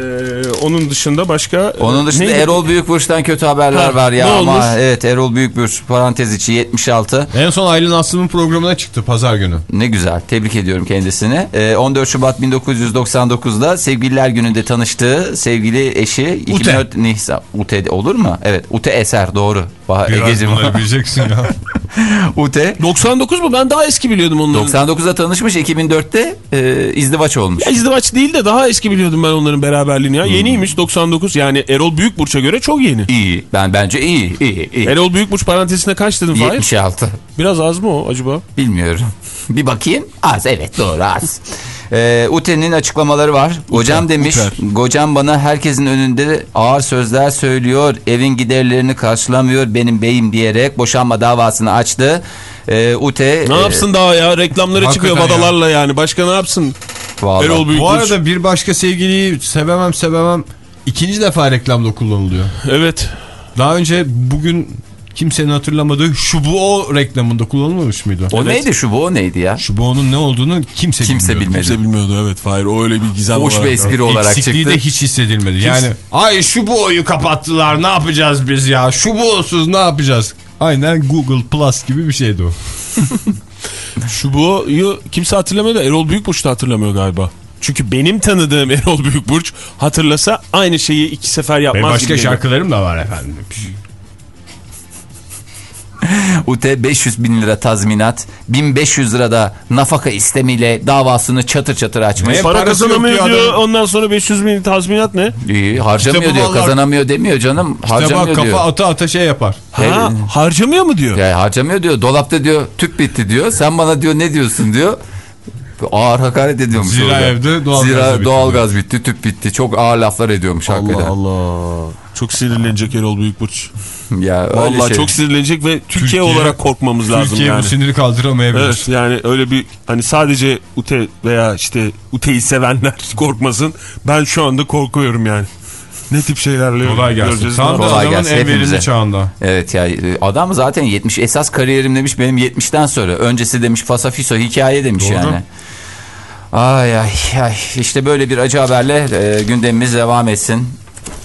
onun dışında başka e, Onun dışında neydi? Erol Büyükburç'tan kötü haberler Ha, var ya ama olmuş? evet Erol Büyükburç parantez içi 76 En son Aylin Aslı'nın programına çıktı pazar günü. ne güzel tebrik ediyorum kendisini. Ee, 14 Şubat 1999'da sevgililer gününde tanıştığı sevgili eşi 2004 Nisan Ute olur mu? Evet Ute Eser doğru. Bah Biraz Egeciğim. bunları bileceksin ya. *laughs* Ute 99 mu? Ben daha eski biliyordum onları. 99'da tanışmış 2004'te e, izdivaç olmuş. Ya izdivaç değil de daha eski biliyordum ben onların beraberliğini ya. Yeniymiş 99 yani Erol Büyükburç'a göre çok yeni. İyi ben bence iyi iyi iyi. Erol Büyükburç parantezine kaç dedim Fahir? 76 Biraz az mı o acaba? bilmiyorum. *laughs* Bir bakayım az evet doğru az. Ee, Ute'nin açıklamaları var. Hocam demiş, Uter. bana herkesin önünde ağır sözler söylüyor, evin giderlerini karşılamıyor benim beyim diyerek boşanma davasını açtı. Ee, Ute... Ne yapsın daha ya? Reklamları hakikaten çıkıyor vadalarla yani. Başka ne yapsın? Vallahi. Erol Büyükburç. Bu arada bir başka sevgiliyi sevemem sevemem ikinci defa reklamda kullanılıyor. Evet. Daha önce bugün kimsenin hatırlamadığı şu bu o reklamında kullanılmamış mıydı? O neydi şu bu o neydi ya? Şu bu onun ne olduğunu kimse, Kimse bilmiyor. bilmedi. Kimse bilmiyordu evet Fahir. O öyle bir gizem Boş olarak. bir espri olarak Eksikliği çıktı. de hiç hissedilmedi. Yani ay şu bu oyu kapattılar ne yapacağız biz ya? Şu bu olsuz ne yapacağız? Aynen Google Plus gibi bir şeydi o. *laughs* Şu bu'yu kimse hatırlamıyor da Erol Büyükburç da hatırlamıyor galiba. Çünkü benim tanıdığım Erol Büyükburç hatırlasa aynı şeyi iki sefer yapmaz. Ve başka gibi şarkılarım da var efendim. UT 500 bin lira tazminat, 1500 lirada nafaka istemiyle davasını çatır çatır açmış. Ne? Para kazanamıyor diyor diyor. adam. Ondan sonra 500 bin tazminat ne? İyi, harcamıyor İşte bu diyor, vallahi- kazanamıyor demiyor canım. İşte Harcamıyor kafa diyor. ata ata şey yapar. Ha, harcamıyor mu diyor? Ya harcamıyor diyor. Dolapta diyor tüp bitti diyor. Sen bana diyor ne diyorsun diyor. Ağır hakaret ediyormuş. Zira orada. evde doğalgaz Zira da bitti doğalgaz bitti, tüp bitti. Çok ağır laflar ediyormuş hakikaten. Allah Allah. Çok sinirlenecek Erol Büyükburç. *laughs* Ya Vallahi şey. çok sinirlenecek ve Türkiye, Türkiye- olarak korkmamız lazım Türkiye yani. bu siniri kaldıramayabilir. Evet yani öyle bir hani sadece UTE veya işte UTE'yi sevenler *laughs* korkmasın. Ben şu anda korkuyorum yani. Ne tip şeylerle Kolay gelsin. göreceğiz. Tam da Kolay adamın gelsin en verimli çağında. Evet ya adam zaten 70 esas kariyerim demiş benim 70'ten sonra. Öncesi demiş fasafiso hikaye demiş Doğru. yani. Ay ay ay işte böyle bir acı haberle e, gündemimiz devam etsin.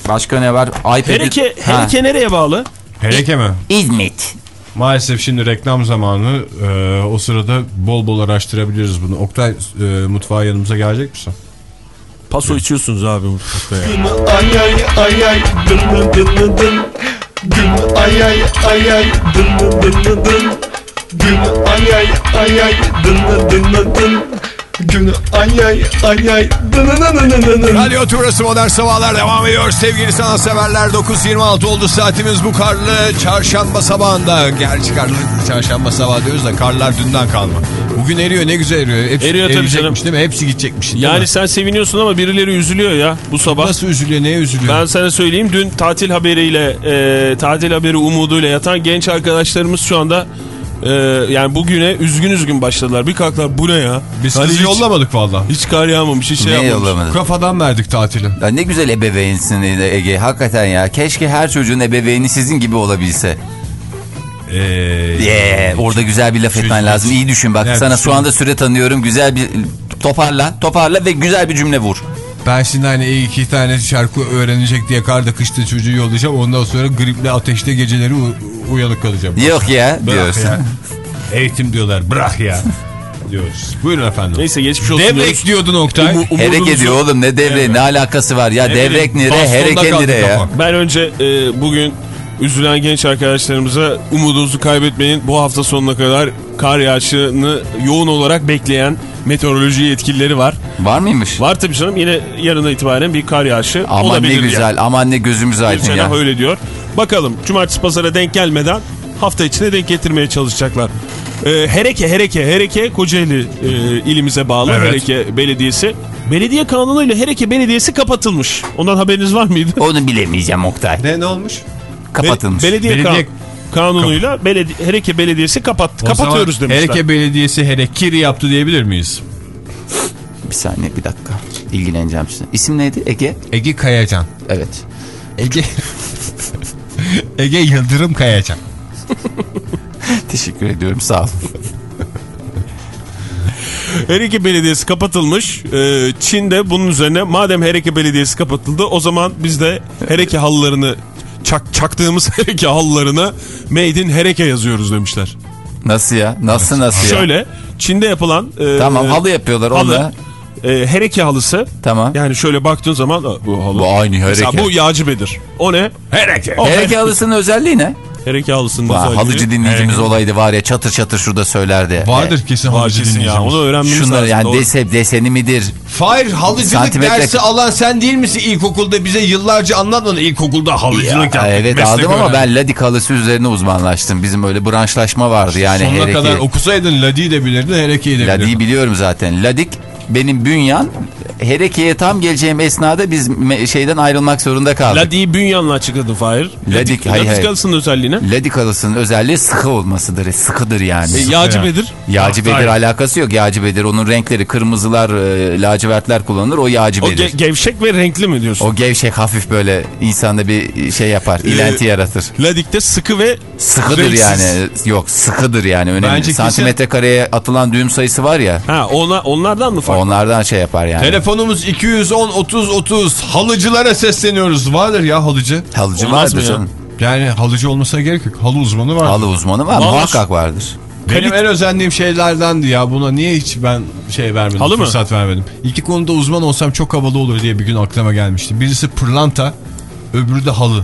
Başka ne var? iPad'i- Hereke, Ha, hereke nereye bağlı? Hereke mi? İzmit. Maalesef şimdi reklam zamanı. Ee, o sırada bol bol araştırabiliriz bunu. Oktay e, mutfağa yanımıza gelecek misin? Paso içiyorsunuz abi mutfakta ya. Ay ay ay ay dın dın dın dın dın Gün ay ay ay ay dın dın dın dın dın Gün ay ay ay ay dın dın dın dın dın Gün ay ay ay ay Radyo Turası Modern Sabahlar devam ediyor. Sevgili sanatseverler 9.26 oldu saatimiz bu karlı çarşamba sabahında. Gerçi karlı çarşamba sabahı diyoruz da karlar dünden kalma. Bugün eriyor ne güzel eriyor. Hepsi Eriyor tabii canım. değil mi? Hepsi gidecekmiş. Yani mi? sen seviniyorsun ama birileri üzülüyor ya bu sabah. Nasıl üzülüyor neye üzülüyor? Ben sana söyleyeyim dün tatil haberiyle e, tatil haberi umuduyla yatan genç arkadaşlarımız şu anda e, yani bugüne üzgün üzgün başladılar. Bir kalklar bu ne ya? Biz Hani hiç- yollamadık valla. Hiç kar yağmamış hiç şey Ne yapmamış. Kafadan verdik tatili. Ya ne güzel ebeveynsin Ege. Hakikaten ya. Keşke her çocuğun ebeveyni sizin gibi olabilse. Ee, Yeah, orada güzel bir laf etmen Çocuk- lazım. İyi düşün bak. Evet, Sana şu anda süre tanıyorum. Güzel bir toparla. Toparla ve güzel bir cümle vur. Ben şimdi hani iki tane şarkı öğrenecek diye karda kışta çocuğu yollayacağım. Ondan sonra griple ateşte geceleri uyanık kalacağım. Yok ya Bırak diyorsun. ya. *laughs* Eğitim diyorlar bırak ya diyoruz. Buyurun efendim. Neyse geçmiş olsun. Devrek diyoruz. diyordun Oktay. Umudumuzu- Herek ediyor oğlum ne devre ne alakası var ya Ne devrek hereke kaldı nere ya. Ben önce e, bugün üzülen genç arkadaşlarımıza umudunuzu kaybetmeyin. Bu hafta sonuna kadar kar yağışını yoğun olarak bekleyen meteoroloji yetkilileri var. Var mıymış? Var tabii canım yine yarına itibaren bir kar yağışı Aman ne olabilir. güzel yani. aman ne gözümüz aydın ya. öyle diyor. Bakalım cumartesi pazara denk gelmeden hafta içine denk getirmeye çalışacaklar. Ee, Hereke, Hereke, Hereke Kocaeli e, ilimize bağlı Evet. Hereke Belediyesi. Belediye kanunuyla Hereke Belediyesi kapatılmış. Ondan haberiniz var mıydı? Onu bilemeyeceğim Oktay. Ne ne olmuş? Kapatılmış. Be- belediye, Belediye- kan- kanunuyla beledi Hereke Belediyesi kapat O kapatıyoruz demişler. Hereke Belediyesi Herekiri yaptı diyebilir miyiz? Bir saniye bir dakika. İlgileneceğim size. İsim neydi? Ege? Ege Kayacan. Evet. Ege *laughs* Ege Yıldırım Kayacan. *laughs* Teşekkür ediyorum sağ olun. Hereke Belediyesi kapatılmış. Ee, Çin'de bunun üzerine madem Hereke Belediyesi kapatıldı o zaman biz de Hereke halılarını çak, çaktığımız *laughs* Hereke halılarına Made in Hereke yazıyoruz demişler. Nasıl ya? Nasıl nasıl ya? Şöyle Çin'de yapılan e, Tamam halı yapıyorlar halı, onunla. e, Hereke halısı Tamam. yani şöyle baktığın zaman "Aa, bu halı. Bu aynı Mesela hereke. bu yağcıbedir. O ne? Hereke. O Hereke halısının özelliği ne? Özelliği. halıcı dinleyicimiz olaydı var ya çatır çatır şurada söylerdi. Vardır kesin Var halıcı kesin ya dinleyicimiz. onu öğrenmemiz Şunları lazım. yani Doğru. dese, deseni midir? Fahir halıcılık Santimetre- dersi alan sen değil misin ilkokulda bize yıllarca anlatmadın ilkokulda halıcılık Ya, evet meslek aldım ama öğrendik. ben ladik halısı üzerine uzmanlaştım. Bizim öyle branşlaşma vardı yani. Sonuna hereke- kadar okusaydın Ladi'yi de bilirdin Hereke'yi de Ladi'yi bilirdin. biliyorum zaten. Ladik benim bünyan. Hereke'ye tam geleceğim esnada biz şeyden ayrılmak zorunda kaldık. Ladi'yi bünyanla açıkladın Fahir. Ladik, Ladik hayır. halısının özelliğine. Ladik halısının özelliği sıkı olmasıdır. Sıkıdır yani. E, yağcı bedir. Yağcı bedir Hayır. alakası yok. Yağcı bedir onun renkleri kırmızılar, e, lacivertler kullanılır. O yağcı O bedir. ge- gevşek ve renkli mi diyorsun? O gevşek hafif böyle insanda bir şey yapar. ilenti yaratır. Ladik'te sıkı ve Sıkıdır renksiz. yani. Yok sıkıdır yani. Önemli. Bence Santimetre kareye atılan düğüm sayısı var ya. Ha ona, onlardan mı farklı? Onlardan şey yapar yani. Telefonumuz 210 30 30 halıcılara sesleniyoruz. Vardır ya halıcı. Halıcı Olmaz vardır mı ya? canım. Yani halıcı olmasına gerek yok. Halı uzmanı var. Halı uzmanı var. Vardır. Muhakkak vardır. Benim kalit- en özendiğim şeylerdendi ya. Buna niye hiç ben şey vermedim, Halı mı? fırsat vermedim. İki konuda uzman olsam çok havalı olur diye bir gün aklıma gelmişti. Birisi pırlanta, öbürü de halı.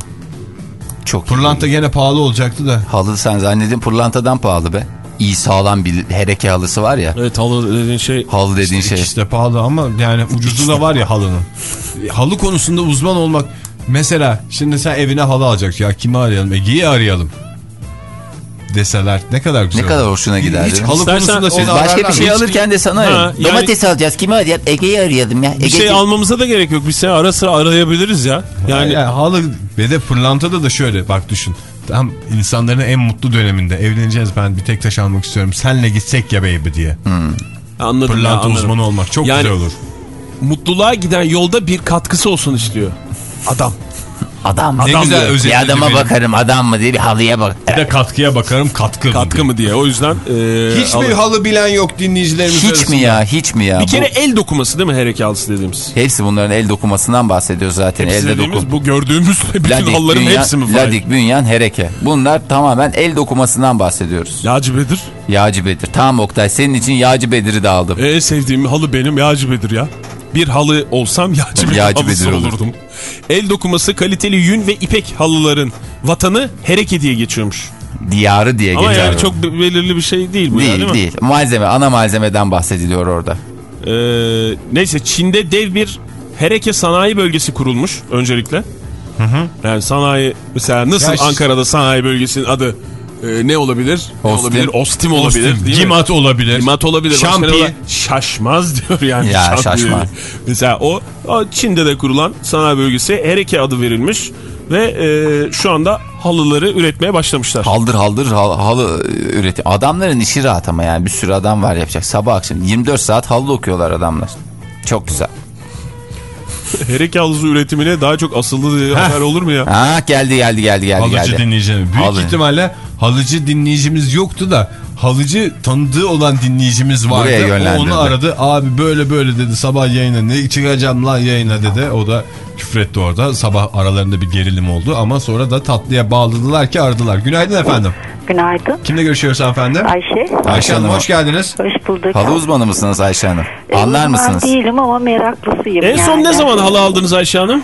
Çok iyi. Pırlanta gene pahalı olacaktı da. Halı sen zannedin pırlantadan pahalı be. İyi sağlam bir hereke halısı var ya. Evet halı dediğin şey Halı dediğin şey. İkisi de pahalı ama yani ucuzu da var ya halının. Halı konusunda uzman olmak. Mesela şimdi sen evine halı alacaksın. Ya kimi arayalım? Ege'yi arayalım. Deseler ne kadar güzel. Ne kadar hoşuna gider. Hiç halı İstersen konusunda seni Başka bir şey alırken de sana Ha, arayalım. yani- Domates alacağız. Kimi arayalım? Ege'yi arayalım ya. bir Ege şey almamıza da gerek yok. Biz seni ara sıra arayabiliriz ya. Yani, Yani halı ve de pırlantada da şöyle bak düşün. Tam insanların en mutlu döneminde evleneceğiz ben bir tek taş almak istiyorum. Senle gitsek ya baby diye. anladım ya, Pırlanta anladım. uzmanı olmak çok Yani- güzel olur. Mutluluğa giden yolda bir katkısı olsun istiyor. Adam. Adam. Ne Adam güzel diyor. özetledi Bir adama beni. bakarım adam mı diye bir halıya bak. Bir de katkıya bakarım katkı. Katkı mı diye. O yüzden e, Hiç mi alın. halı bilen yok dinleyicilerimiz Hiç arasında? mi ya hiç mi ya? Bir kere Bu- el dokuması değil mi harekatlısı dediğimiz? hepsi bunların el dokumasından bahsediyor zaten. Hepsi Elde dediğimiz doku. bu gördüğümüz *laughs* bütün Ladik, halıların bünyan, hepsi mi? Fahir? ladik, bünyan, hereke. Bunlar tamamen el dokumasından bahsediyoruz. Yağcı Bedir. Yağcı Bedir. Tamam Oktay senin için Yağcı Bedir'i de aldım. En sevdiğim halı benim Yağcı Bedir ya. Bir halı olsam Yağcı Yağcı halısı olur. olurdum. El dokuması kaliteli yün ve ipek halıların vatanı Hereke diye geçiyormuş. Diyarı diye Ama geçer. yani çok be- belirli bir şey değil bu Değil değil, değil, mi? Malzeme ana malzemeden bahsediliyor orada. Ee, neyse Çin'de dev bir Hereke sanayi bölgesi kurulmuş öncelikle. Yani sanayi mesela nasıl Ya Ankara'da sanayi bölgesinin adı e, ne olabilir? Ne Ostim. olabilir? Ostim olabilir Ostim? Gimat olabilir. Gimat olabilir. Şampi. Şaşmaz *laughs* diyor yani. Ya, Şampi şaşmaz. Mesela o, o Çin'de de kurulan sanayi bölgesi Hereke adı verilmiş ve e, şu anda halıları üretmeye başlamışlar. Haldır haldır hal- halı üretim. Adamların işi rahat ama yani bir sürü adam var yapacak. Sabah akşam 24 saat halı okuyorlar adamlar. Çok güzel. *laughs* Hereke halısı üretimine daha çok asıldı diye haber olur mu ya? Ha geldi geldi geldi geldi Halıcı geldi. dinleyicimiz. Büyük Halı. ihtimalle halıcı dinleyicimiz yoktu da halıcı tanıdığı olan dinleyicimiz vardı. Buraya O yönlendirdi. onu aradı. Abi böyle böyle dedi sabah yayına ne çıkacağım lan yayına dedi. O da küfretti orada. Sabah aralarında bir gerilim oldu ama sonra da tatlıya bağladılar ki aradılar. Günaydın efendim. Günaydın. Kimle görüşüyoruz hanımefendi? Ayşe. Ayşe Hanım hoş geldiniz. Hoş bulduk. Halı uzmanı mısınız Ayşe Hanım? E, Anlar uzman mısınız? değilim ama meraklısıyım. En son yani. ne zaman halı aldınız Ayşe Hanım?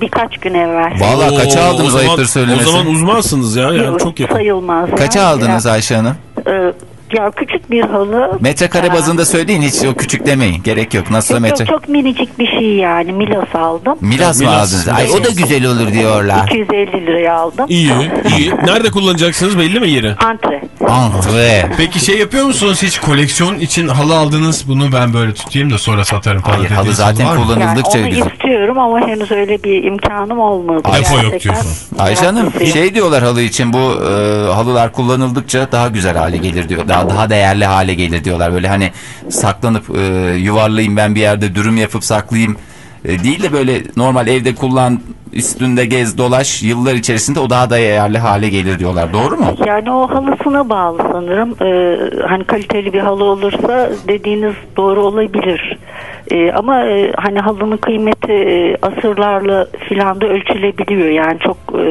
Birkaç gün evvel. Vallahi kaça aldınız o zaman- ayıptır söylemesi? O zaman uzmansınız ya yani çok yakın. Sayılmaz. Kaça aldınız Ayşe Hanım? Ya, e, ya küçük bir halı. Metrekare Ya, bazında söyleyin hiç o küçük demeyin. Gerek yok. Nasıl Yok, metre? yok, çok minicik bir şey yani. Milas aldım. Milas mı Milas. aldınız? Ay o da güzel olur diyorlar. 250 liraya aldım. İyi, iyi. Nerede kullanacaksınız belli mi yeri? Antre. Antre. Peki şey yapıyor musunuz hiç koleksiyon için halı aldınız bunu ben böyle tutayım da sonra satarım falan Hayır halı zaten var mı? Yani kullanıldıkça onu güzel. istiyorum ama henüz öyle bir imkanım olmadı. Depo yok diyorsun. Ayşe Hanım şey diyorlar halı için bu e, halılar kullanıldıkça daha güzel hale gelir diyor. Daha daha değerli hale gelir diyorlar. Böyle hani saklanıp e, yuvarlayayım ben bir yerde dürüm yapıp saklayayım e, değil de böyle normal evde kullan üstünde gez dolaş yıllar içerisinde o daha değerli hale gelir diyorlar. Doğru mu? Yani o halısına bağlı sanırım. Ee, hani kaliteli bir halı olursa dediğiniz doğru olabilir. Ee, ama e, hani halının kıymeti e, asırlarla filan da ölçülebiliyor. Yani çok e,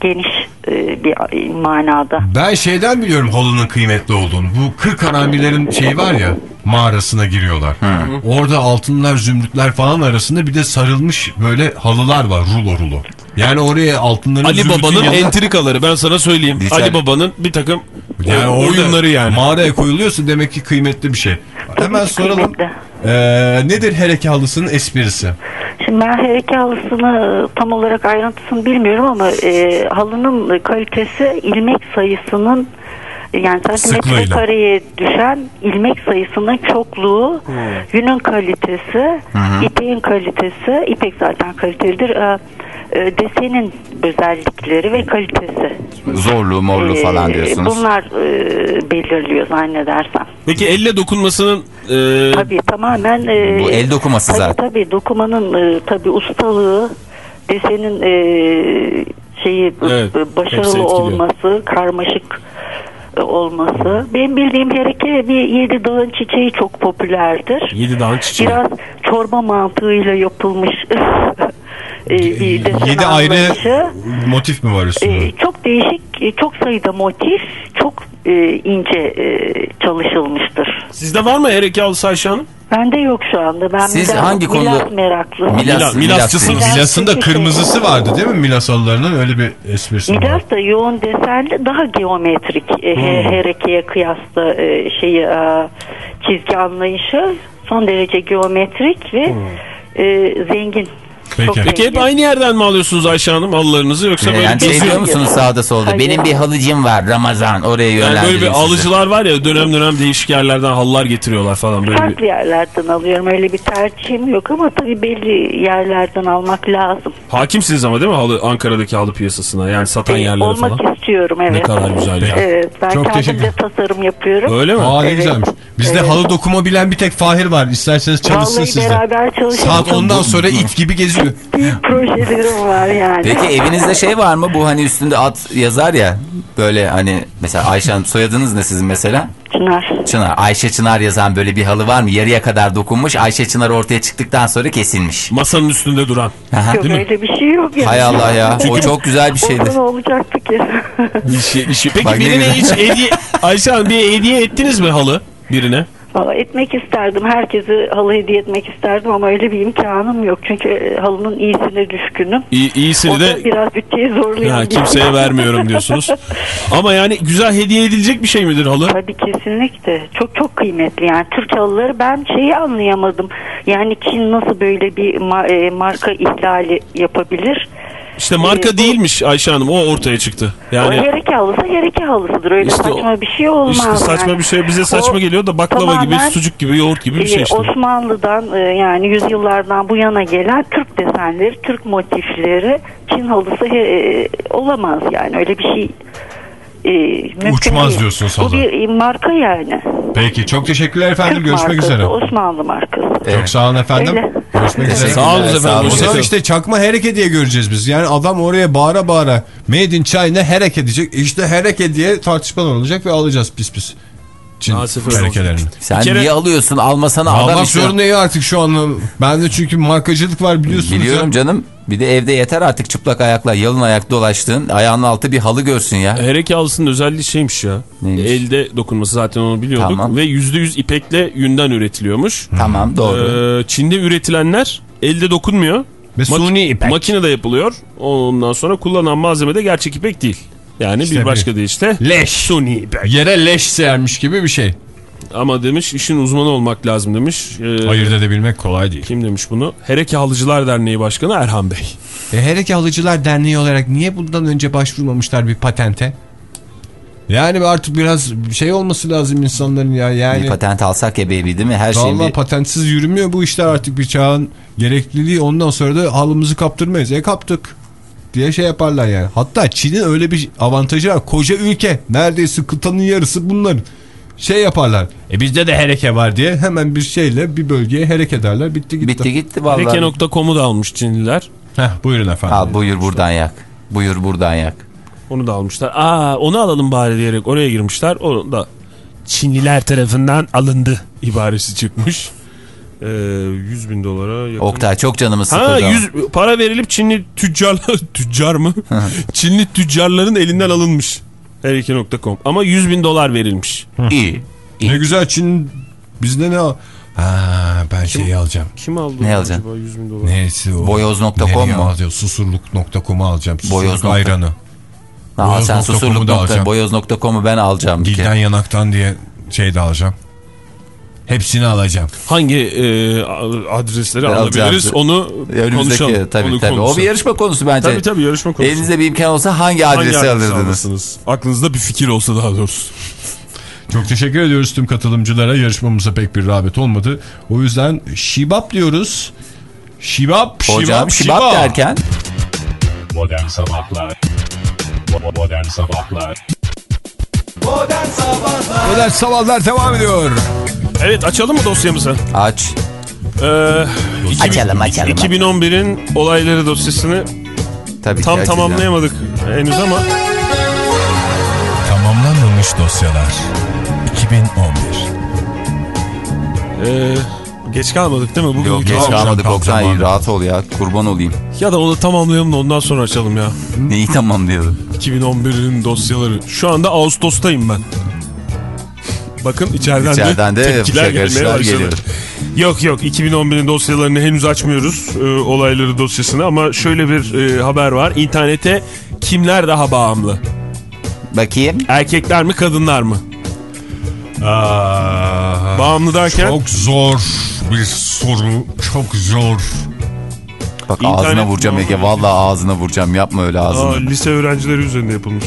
geniş e, bir manada. Ben şeyden biliyorum halının kıymetli olduğunu. Bu kırk haramilerin şeyi var ya mağarasına giriyorlar. Orada altınlar, zümrütler falan arasında bir de sarılmış böyle halılar var rulo rulo. Yani oraya altınların Ali Baba'nın yanında- entrikaları ben sana söyleyeyim. Rica- Ali Baba'nın bir takım yani e, oyunları yani. Mağaraya koyuluyorsa demek ki kıymetli bir şey. Hemen soralım. Ee, nedir hereke halısının esprisi? Şimdi ben hereke halısını tam olarak ayrıntısını bilmiyorum ama e, halının kalitesi ilmek sayısının yani santimetre Sıklığıyla. kareye düşen ilmek sayısının çokluğu, yünün kalitesi, ipeğin kalitesi, ipek zaten kalitelidir, e, e, desenin özellikleri ve kalitesi. Zorluğu morluğu E, falan diyorsunuz. Bunlar e, belirliyor zannedersem. Peki elle dokunmasının e, Tabii tamamen e, Bu el dokuması tabii, zaten. Tabii dokumanın e, tabii ustalığı, desenin e, şeyi Evet, e, başarılı olması, karmaşık e, olması. Benim bildiğim hereke bir yedi dağın çiçeği çok popülerdir. Yedi dağın çiçeği. Biraz çorba mantığıyla yapılmış *laughs* e, desen Yedi ayrı anlayışı. motif mi var üstünde? E, çok değişik e, çok sayıda motif çok e, ince e, çalışılmıştır. Sizde var mı Hereke halısı Ayşe Hanım? Bende yok şu anda. Ben Siz milas- hangi konuda- milas meraklı. Milas. Milas- Milas'ın da kırmızısı vardı değil mi Milas halılarının öyle bir esprisi var. Milas da yoğun desenli daha geometrik e, Hmm. he- herekeye kıyasla e, şeyi e, çizgi anlayışı son derece geometrik ve e, zengin. Peki. Peki hep aynı yerden mi alıyorsunuz Ayşe Hanım halılarınızı yoksa böyle Yani şey diyor musunuz sağda solda? Hayır. Benim bir halıcım var Ramazan oraya Yani böyle bir sizi. alıcılar var ya dönem dönem değişik yerlerden halılar getiriyorlar falan böyle bir. Farklı yerlerden alıyorum. Öyle bir tercihim yok ama tabii belli yerlerden almak lazım. Hakimsiniz ama değil mi halı Ankara'daki halı piyasasına yani satan E, yerlere olmak falan. istiyorum evet. Ne kadar güzel ya. Evet ben Çok kendim de teşekkür- tasarım yapıyorum. Öyle mi? Aa ne Evet. güzelmiş. Bizde Evet. halı dokuma bilen bir tek Fahir var. İsterseniz çalışsın Vallahi sizde. beraber çalışalım. Saat ondan sonra it gibi geziyor. büyük *laughs* projelerim var yani. Peki evinizde şey var mı? Bu hani üstünde at yazar ya. Böyle hani mesela Ayşe Hanım soyadınız ne sizin mesela? Çınar. Çınar. Ayşe Çınar yazan böyle bir halı var mı? Yarıya kadar dokunmuş. Ayşe Çınar ortaya çıktıktan sonra kesilmiş. Masanın üstünde duran. Aha. Yok öyle bir şey yok yani. Hay Allah ya. O çok güzel bir şeydi. Ne olacaktı ki? İşi, işi. Peki Bak ne birine hiç hediye... Ayşe Hanım bir hediye ettiniz mi halı birine? Valla etmek isterdim. Herkese halı hediye etmek isterdim ama öyle bir imkanım yok. Çünkü e, halının iyisine düşkünüm. İyi, iyisini O de biraz bütçeyi ya, bir kimseye şey. vermiyorum diyorsunuz. *laughs* Ama yani güzel hediye edilecek bir şey midir halı? Tabii kesinlikle. Çok çok kıymetli. Yani Türk halıları ben şeyi anlayamadım. Yani Çin nasıl böyle bir e, marka ihlali yapabilir? İşte marka Ee, bu- değilmiş Ayşe Hanım o ortaya çıktı. O Yani hereke halısı hereke halısıdır. Öyle İşte o- saçma bir şey olmaz. işte saçma yani. bir şey bize saçma O geliyor da baklava gibi, sucuk gibi, yoğurt gibi bir şey e, işte. Osmanlı'dan e, yani yüzyıllardan bu yana gelen Türk desenleri, Türk motifleri Çin halısı e, olamaz yani öyle bir şey e, Uçmaz değil. diyorsunuz Bu halı. bir marka yani. Peki çok teşekkürler efendim. Türk Görüşmek markası, üzere. Osmanlı markası. Çok sağ olun efendim. Öyle. Görüşmek üzere. Sağ olun efendim. Sağ işte çakma hereke diye göreceğiz biz. Yani adam oraya bağıra bağıra Made in China hereke diyecek. İşte hereke diye tartışmalar olacak ve alacağız pis pis. Çin. Sen kere- niye alıyorsun? Almasana adam Almak zorundayım artık şu an. Bende çünkü markacılık var biliyorsunuz. Biliyorum ya. canım. Bir de evde yeter artık çıplak ayakla yalın ayak dolaştığın ayağının altı bir halı görsün ya. Hereke halısının özelliği şeymiş ya. Neymiş? Elde dokunması zaten onu biliyorduk. Tamam. Ve %100 ipekle yünden üretiliyormuş. Tamam doğru. Ee, Çin'de üretilenler elde dokunmuyor. Ve suni ipek. Makinede yapılıyor. Ondan sonra kullanılan malzeme de gerçek ipek değil. Yani İşte bir başka deyişle Leş. suni ipek. Yere leş sermiş gibi bir şey. Ama demiş işin uzmanı olmak lazım demiş. Ee, Ayırt edebilmek kolay değil. Kim demiş bunu? Hereke Halıcılar Derneği Başkanı Erhan Bey. E, Hereke Alıcılar Derneği olarak niye bundan önce başvurmamışlar bir patente? Yani artık biraz şey olması lazım insanların ya. Yani Bir patent alsak ya baby değil mi? Her Vallahi bir... patentsiz yürümüyor bu işler artık bir çağın gerekliliği. Ondan sonra da halımızı kaptırmayız. E kaptık diye şey yaparlar yani. Hatta Çin'in öyle bir avantajı var. Koca ülke neredeyse kıtanın yarısı bunların. Şey yaparlar. E bizde de hereke var diye hemen bir şeyle bir bölgeye hereke derler. Bitti gitti. Bitti gitti vallahi. Hereke.com'u da almış Çinliler. Heh, buyurun efendim. Al buyur buradan yak. Buyur buradan yak. Onu da almışlar. Aa onu alalım bari diyerek oraya girmişler. O da Çinliler tarafından alındı ibaresi çıkmış. Ee, 100 bin dolara yakın. Oktay çok canımı sıkıldı. Ha ama. 100 para verilip Çinli tüccarlar *laughs* tüccar mı? Çinli tüccarların elinden alınmış. Hereke.com ama 100 bin dolar verilmiş. İyi. Ne güzel Çin bizde ne al? Ha ben şeyi alacağım. Kim aldı? Ne alacaksın? acaba 100 bin dolar? Neyse o. Boyoz.com mu? alacağım? Susurluk.com'u alacağım. Susurluk Boyoz ayranı. Aa, sen Boyoz.com'u susurluk da nokta, alacağım. boyoz.com'u ben alacağım. Dilden yanaktan diye şey de alacağım. Hepsini alacağım. Hangi e, adresleri Ben alabiliriz onu Önümüzdeki konuşalım. tabii Onu tabii. O bir konuşalım. yarışma konusu bence. Tabii tabii yarışma konusu. Elinizde bir imkan olsa hangi Hangi adresi adresi alırdınız? alırsınız? Aklınızda bir fikir olsa daha doğrusu. *laughs* Çok teşekkür ediyoruz tüm katılımcılara. Yarışmamıza pek bir rağbet olmadı. O yüzden şibap diyoruz. Şibap, şibap, Hocam şibap derken Modern Sabahlar Bo- Modern Sabahlar Modern sabahlar devam ediyor. Evet açalım mı dosyamızı? aç. Ee, Açalım, açalım. 2011'in olayları dosyasını Tabii tam tamamlayamadık henüz ama Tamamlanmamış dosyalar. 2011. e, Geç kalmadık değil mi? Bugün Yok geç kalmadık Oktay rahat ol ya kurban olayım. Ya da onu tamamlayalım da ondan sonra açalım ya. Neyi tamamlayalım? 2011'in dosyaları. Şu anda Ağustos'tayım ben. Bakın içeriden, İçeriden de tepkiler fişe gelmeye başladı. geliyor. Yok yok 2011'in dosyalarını henüz açmıyoruz e, olayları dosyasını ama şöyle bir e, haber var. İnternete kimler daha bağımlı? Bakayım. Erkekler mi kadınlar mı? Aa, Bağımlı derken çok zor bir soru. Çok zor. Bak İnternet ağzına vuracağım? Ege. Vallahi ağzına vuracağım. Yapma öyle ağzını. Aa, lise öğrencileri üzerinde yapılmış.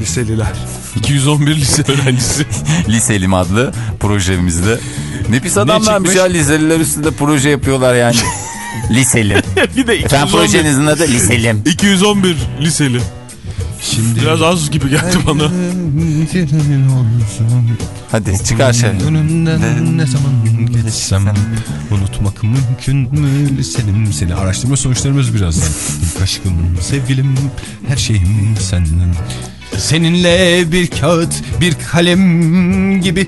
Liseliler. 211 lise öğrencisi. *laughs* Liselim adlı projemizde. Ne pis adamlarmış ya liseliler üstünde proje yapıyorlar yani. *laughs* Liselim. bir de Efendim 211, projenizin adı Liselim. 211 liseli. Şimdi Biraz az gibi geldi bana. Hadi çıkar şey. Önünden ne zaman geçsem Unutmak mümkün mü lisenim seni Araştırma sonuçlarımız birazdan İlk aşkım sevgilim her şeyim senden Seninle bir kağıt bir kalem gibi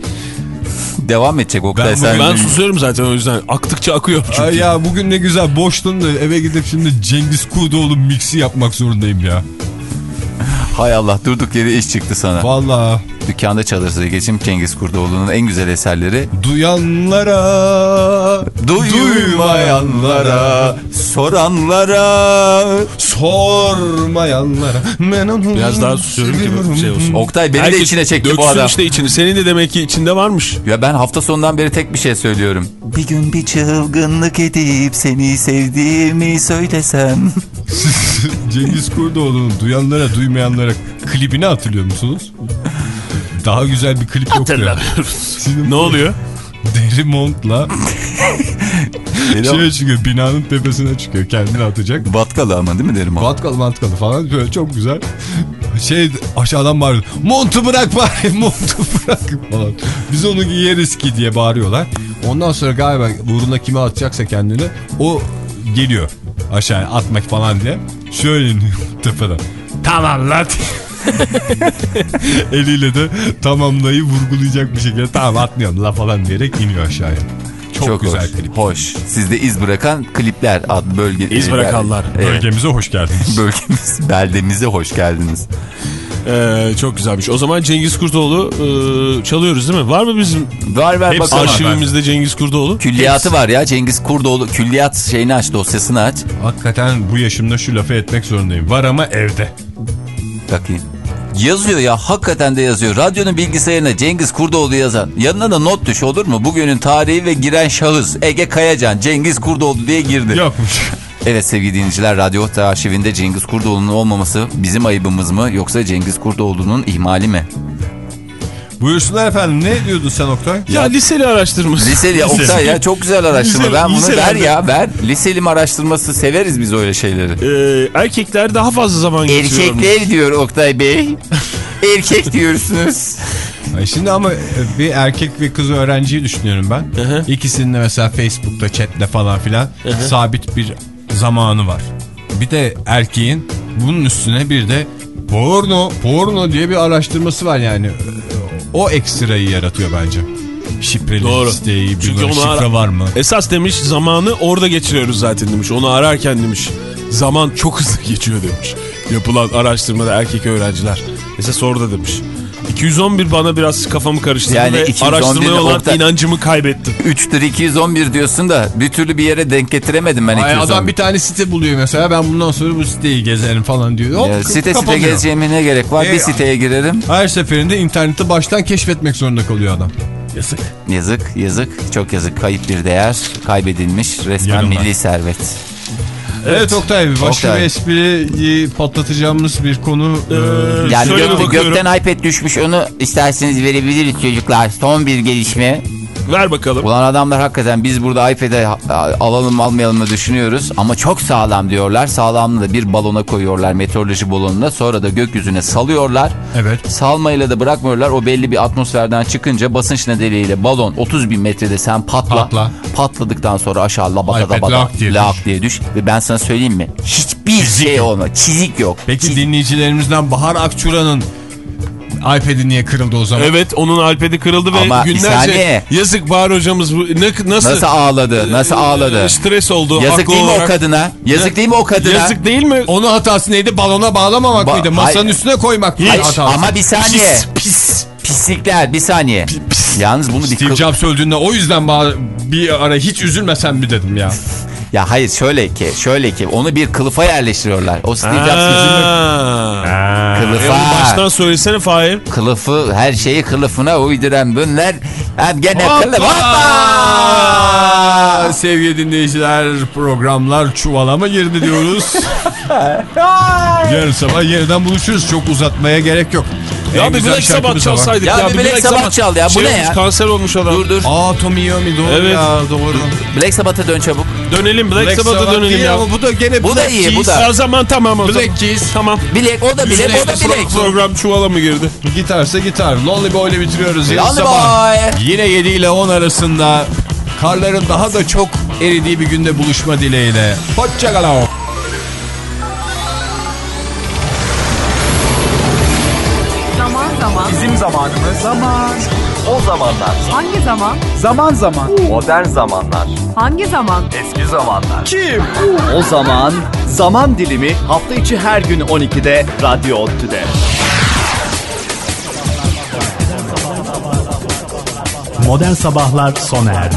Devam edecek Oktay Ben sen. Ben susuyorum zaten o yüzden. Aktıkça akıyor çünkü. Ay ya bugün ne güzel boştum da eve gidip şimdi Cengiz Kurdoğlu mixi yapmak zorundayım ya Hay Allah durduk yere iş çıktı sana. Valla Dükkanda çalıştığı geçim Cengiz Kurdoğlu'nun en güzel eserleri. duyanlara Duymayanlara, soranlara. sormayanlara Biraz daha susuyorum ki şey olsun. Oktay beni de Herkes içine çekti bu döksün adam. işte içini. Senin de demek ki içinde varmış. Ya ben hafta sonundan beri tek bir şey söylüyorum. Bir gün bir çılgınlık edip seni sevdiğimi söylesem. Cengiz Kurdoğlu'nun duyanlara duymayanlara klibini hatırlıyor musunuz? Daha güzel bir klip yok ya. Ne oluyor? Deri montla şeye çıkıyor binanın tepesine çıkıyor kendini atacak. Batkalı ama değil mi derim o? Vatkalı vatkalı falan böyle çok güzel. Şey aşağıdan bağırıyor. Montu bırak bari *laughs* montu bırak falan. Biz onu giyeriz ki diye bağırıyorlar. Ondan sonra galiba uğruna kime atacaksa kendini o geliyor aşağıya atmak falan diye. Şöyle iniyor *laughs* tepeden. Tamam lan. *laughs* Eliyle de tamamlayı vurgulayacak bir şekilde tamam atmıyorum la falan diyerek iniyor aşağıya. Çok, güzel hoş. klip. Hoş. Sizde iz bırakan klipler adlı bölge. İz bırakanlar. Evet. Bölgemize hoş geldiniz. *laughs* Bölgemiz, beldemize hoş geldiniz. Ee, çok güzelmiş. O zaman Cengiz Kurtoğlu e, çalıyoruz değil mi? Var mı bizim Var ver Hepsi bakalım. var. arşivimizde Cengiz Kurtoğlu? Külliyatı var ya Cengiz Kurdoğlu. Külliyat şeyini aç dosyasını aç. Hakikaten bu yaşımda şu lafı etmek zorundayım. Var ama evde. Bakayım. Yazıyor ya hakikaten de yazıyor. Radyonun bilgisayarına Cengiz Kurdoğlu yazan. Yanına da not düş olur mu? Bugünün tarihi ve giren şahıs Ege Kayacan Cengiz Kurdoğlu diye girdi. Yokmuş. Evet sevgili dinleyiciler Radyo Oktay arşivinde Cengiz Kurdoğlu'nun olmaması bizim ayıbımız mı yoksa Cengiz Kurdoğlu'nun ihmali mi? Buyursunlar efendim. Ne diyordun sen Oktay? Ya liseli araştırması. Liseli ya Oktay ya çok güzel araştırma. Liseli- ben bunu ver liselerde- ya ver. Liselim araştırması severiz biz öyle şeyleri. Ee, erkekler daha fazla zaman geçiriyormuş. Erkekler diyor Oktay Bey. *laughs* Erkek diyorsunuz. Şimdi ama bir erkek ve kız öğrenciyi düşünüyorum ben. hı. İkisinin de mesela Facebook'ta, chatte falan filan sabit bir zamanı var. Bir de erkeğin bunun üstüne bir de porno, porno diye bir araştırması var yani. O ekstrayı yaratıyor bence. Şifreli Doğru. listeyi, Çünkü onu şifre var mı? Esas demiş zamanı orada geçiriyoruz zaten demiş. Onu ararken demiş. Zaman çok hızlı *laughs* geçiyor demiş. Yapılan araştırmada erkek öğrenciler. Esas orada demiş. 211 bana biraz kafamı karıştırdı Yani ve 211 araştırmaya olan Oktay- inancımı kaybettim. 3'tür 211 diyorsun da bir türlü bir yere denk getiremedim ben Ay 211. adam bir tane site buluyor mesela ben bundan sonra bu siteyi gezerim falan diyor. Hop, Ya, site site kapanıyor. gezeceğime ne gerek var? E, bir siteye girerim. Her seferinde interneti baştan keşfetmek zorunda kalıyor adam. Yazık. Yazık, yazık, çok yazık. Kayıp bir değer, kaybedilmiş resmen Yarınlar. milli servet. Evet, Oktay başka Oktay. bir espriyi patlatacağımız bir konu. Ee, e, Yani gök- bakıyorum. gökten iPad düşmüş onu isterseniz verebiliriz çocuklar. Son bir gelişme. Ver bakalım. Ulan adamlar hakikaten biz burada iPad'e alalım almayalım mı düşünüyoruz. Ama çok sağlam diyorlar. Sağlamlığı da bir balona koyuyorlar meteoroloji balonuna. Sonra da gökyüzüne salıyorlar. Evet. Salmayla da bırakmıyorlar. O belli bir atmosferden çıkınca basınç nedeniyle balon 30 bin metrede sen patla. Patla. Patladıktan sonra aşağı labada labada lak diye lak düş. diye düş. Ve ben sana söyleyeyim mi? Hiçbir şey olma. Çizik yok. Peki Çizik- dinleyicilerimizden Bahar Akçura'nın iPad'i niye kırıldı o zaman? Evet onun iPad'i kırıldı ve Ama günlerce saniye. yazık Bahar hocamız bu- ne, nasıl, Nasıl ağladı? Nasıl ağladı? e, stres oldu Yazık değil mi o olarak. kadına? Yazık değil mi o kadına? Yazık değil mi? Onun hatası neydi? Balona bağlamamak Ba- mıydı? Masanın Hayır. üstüne koymak mıydı hatası? ama bir saniye. Pis pis. Pislikler bir saniye. Yalnız bunu bir Steve kıl- Jobs öldüğünde o yüzden bir ara hiç üzülmesem mi dedim ya. Ya hayır şöyle ki şöyle ki onu bir kılıfa yerleştiriyorlar. O Steve Jobs. E Kılıfa. onu baştan söylesene Fahir. Kılıfı her şeyi kılıfına uyduran bunlar hem gene kılıf. Hoppa! Sevgili dinleyiciler programlar çuvala mı girdi diyoruz. *laughs* Yarın sabah yeniden buluşuruz. Çok uzatmaya gerek yok. Ya bir Black Sabbath da çalsaydık. Ya bir Black Sabbath çal ya, bu Şey ne ya? Kanser olmuş adam. Dur dur. Aa Tommy Yomi doğru Evet. ya doğru. Black Sabbath'a dön çabuk. Dönelim Black, Black Sabbath'a Sabbath dönelim ya. ama bu da gene Bu da Black iyi, bu da. O zaman tamam o zaman. Black Keys. Tamam. Bilek o da bilek o da bilek. Program çuvala mı girdi? Gitarsa gitar. Lonely Boy ile bitiriyoruz. Lonely sabah. Boy. Yine 7 ile 10 arasında karların daha da çok eridiği bir günde buluşma dileğiyle. Hoşçakalın. Zaman. O zamanlar. Hangi zaman? Zaman zaman. Modern zamanlar. Hangi zaman? Eski zamanlar. Kim? O zaman zaman dilimi hafta içi her gün 12'de Radyo Ottu'da. Modern Sabahlar sona erdi.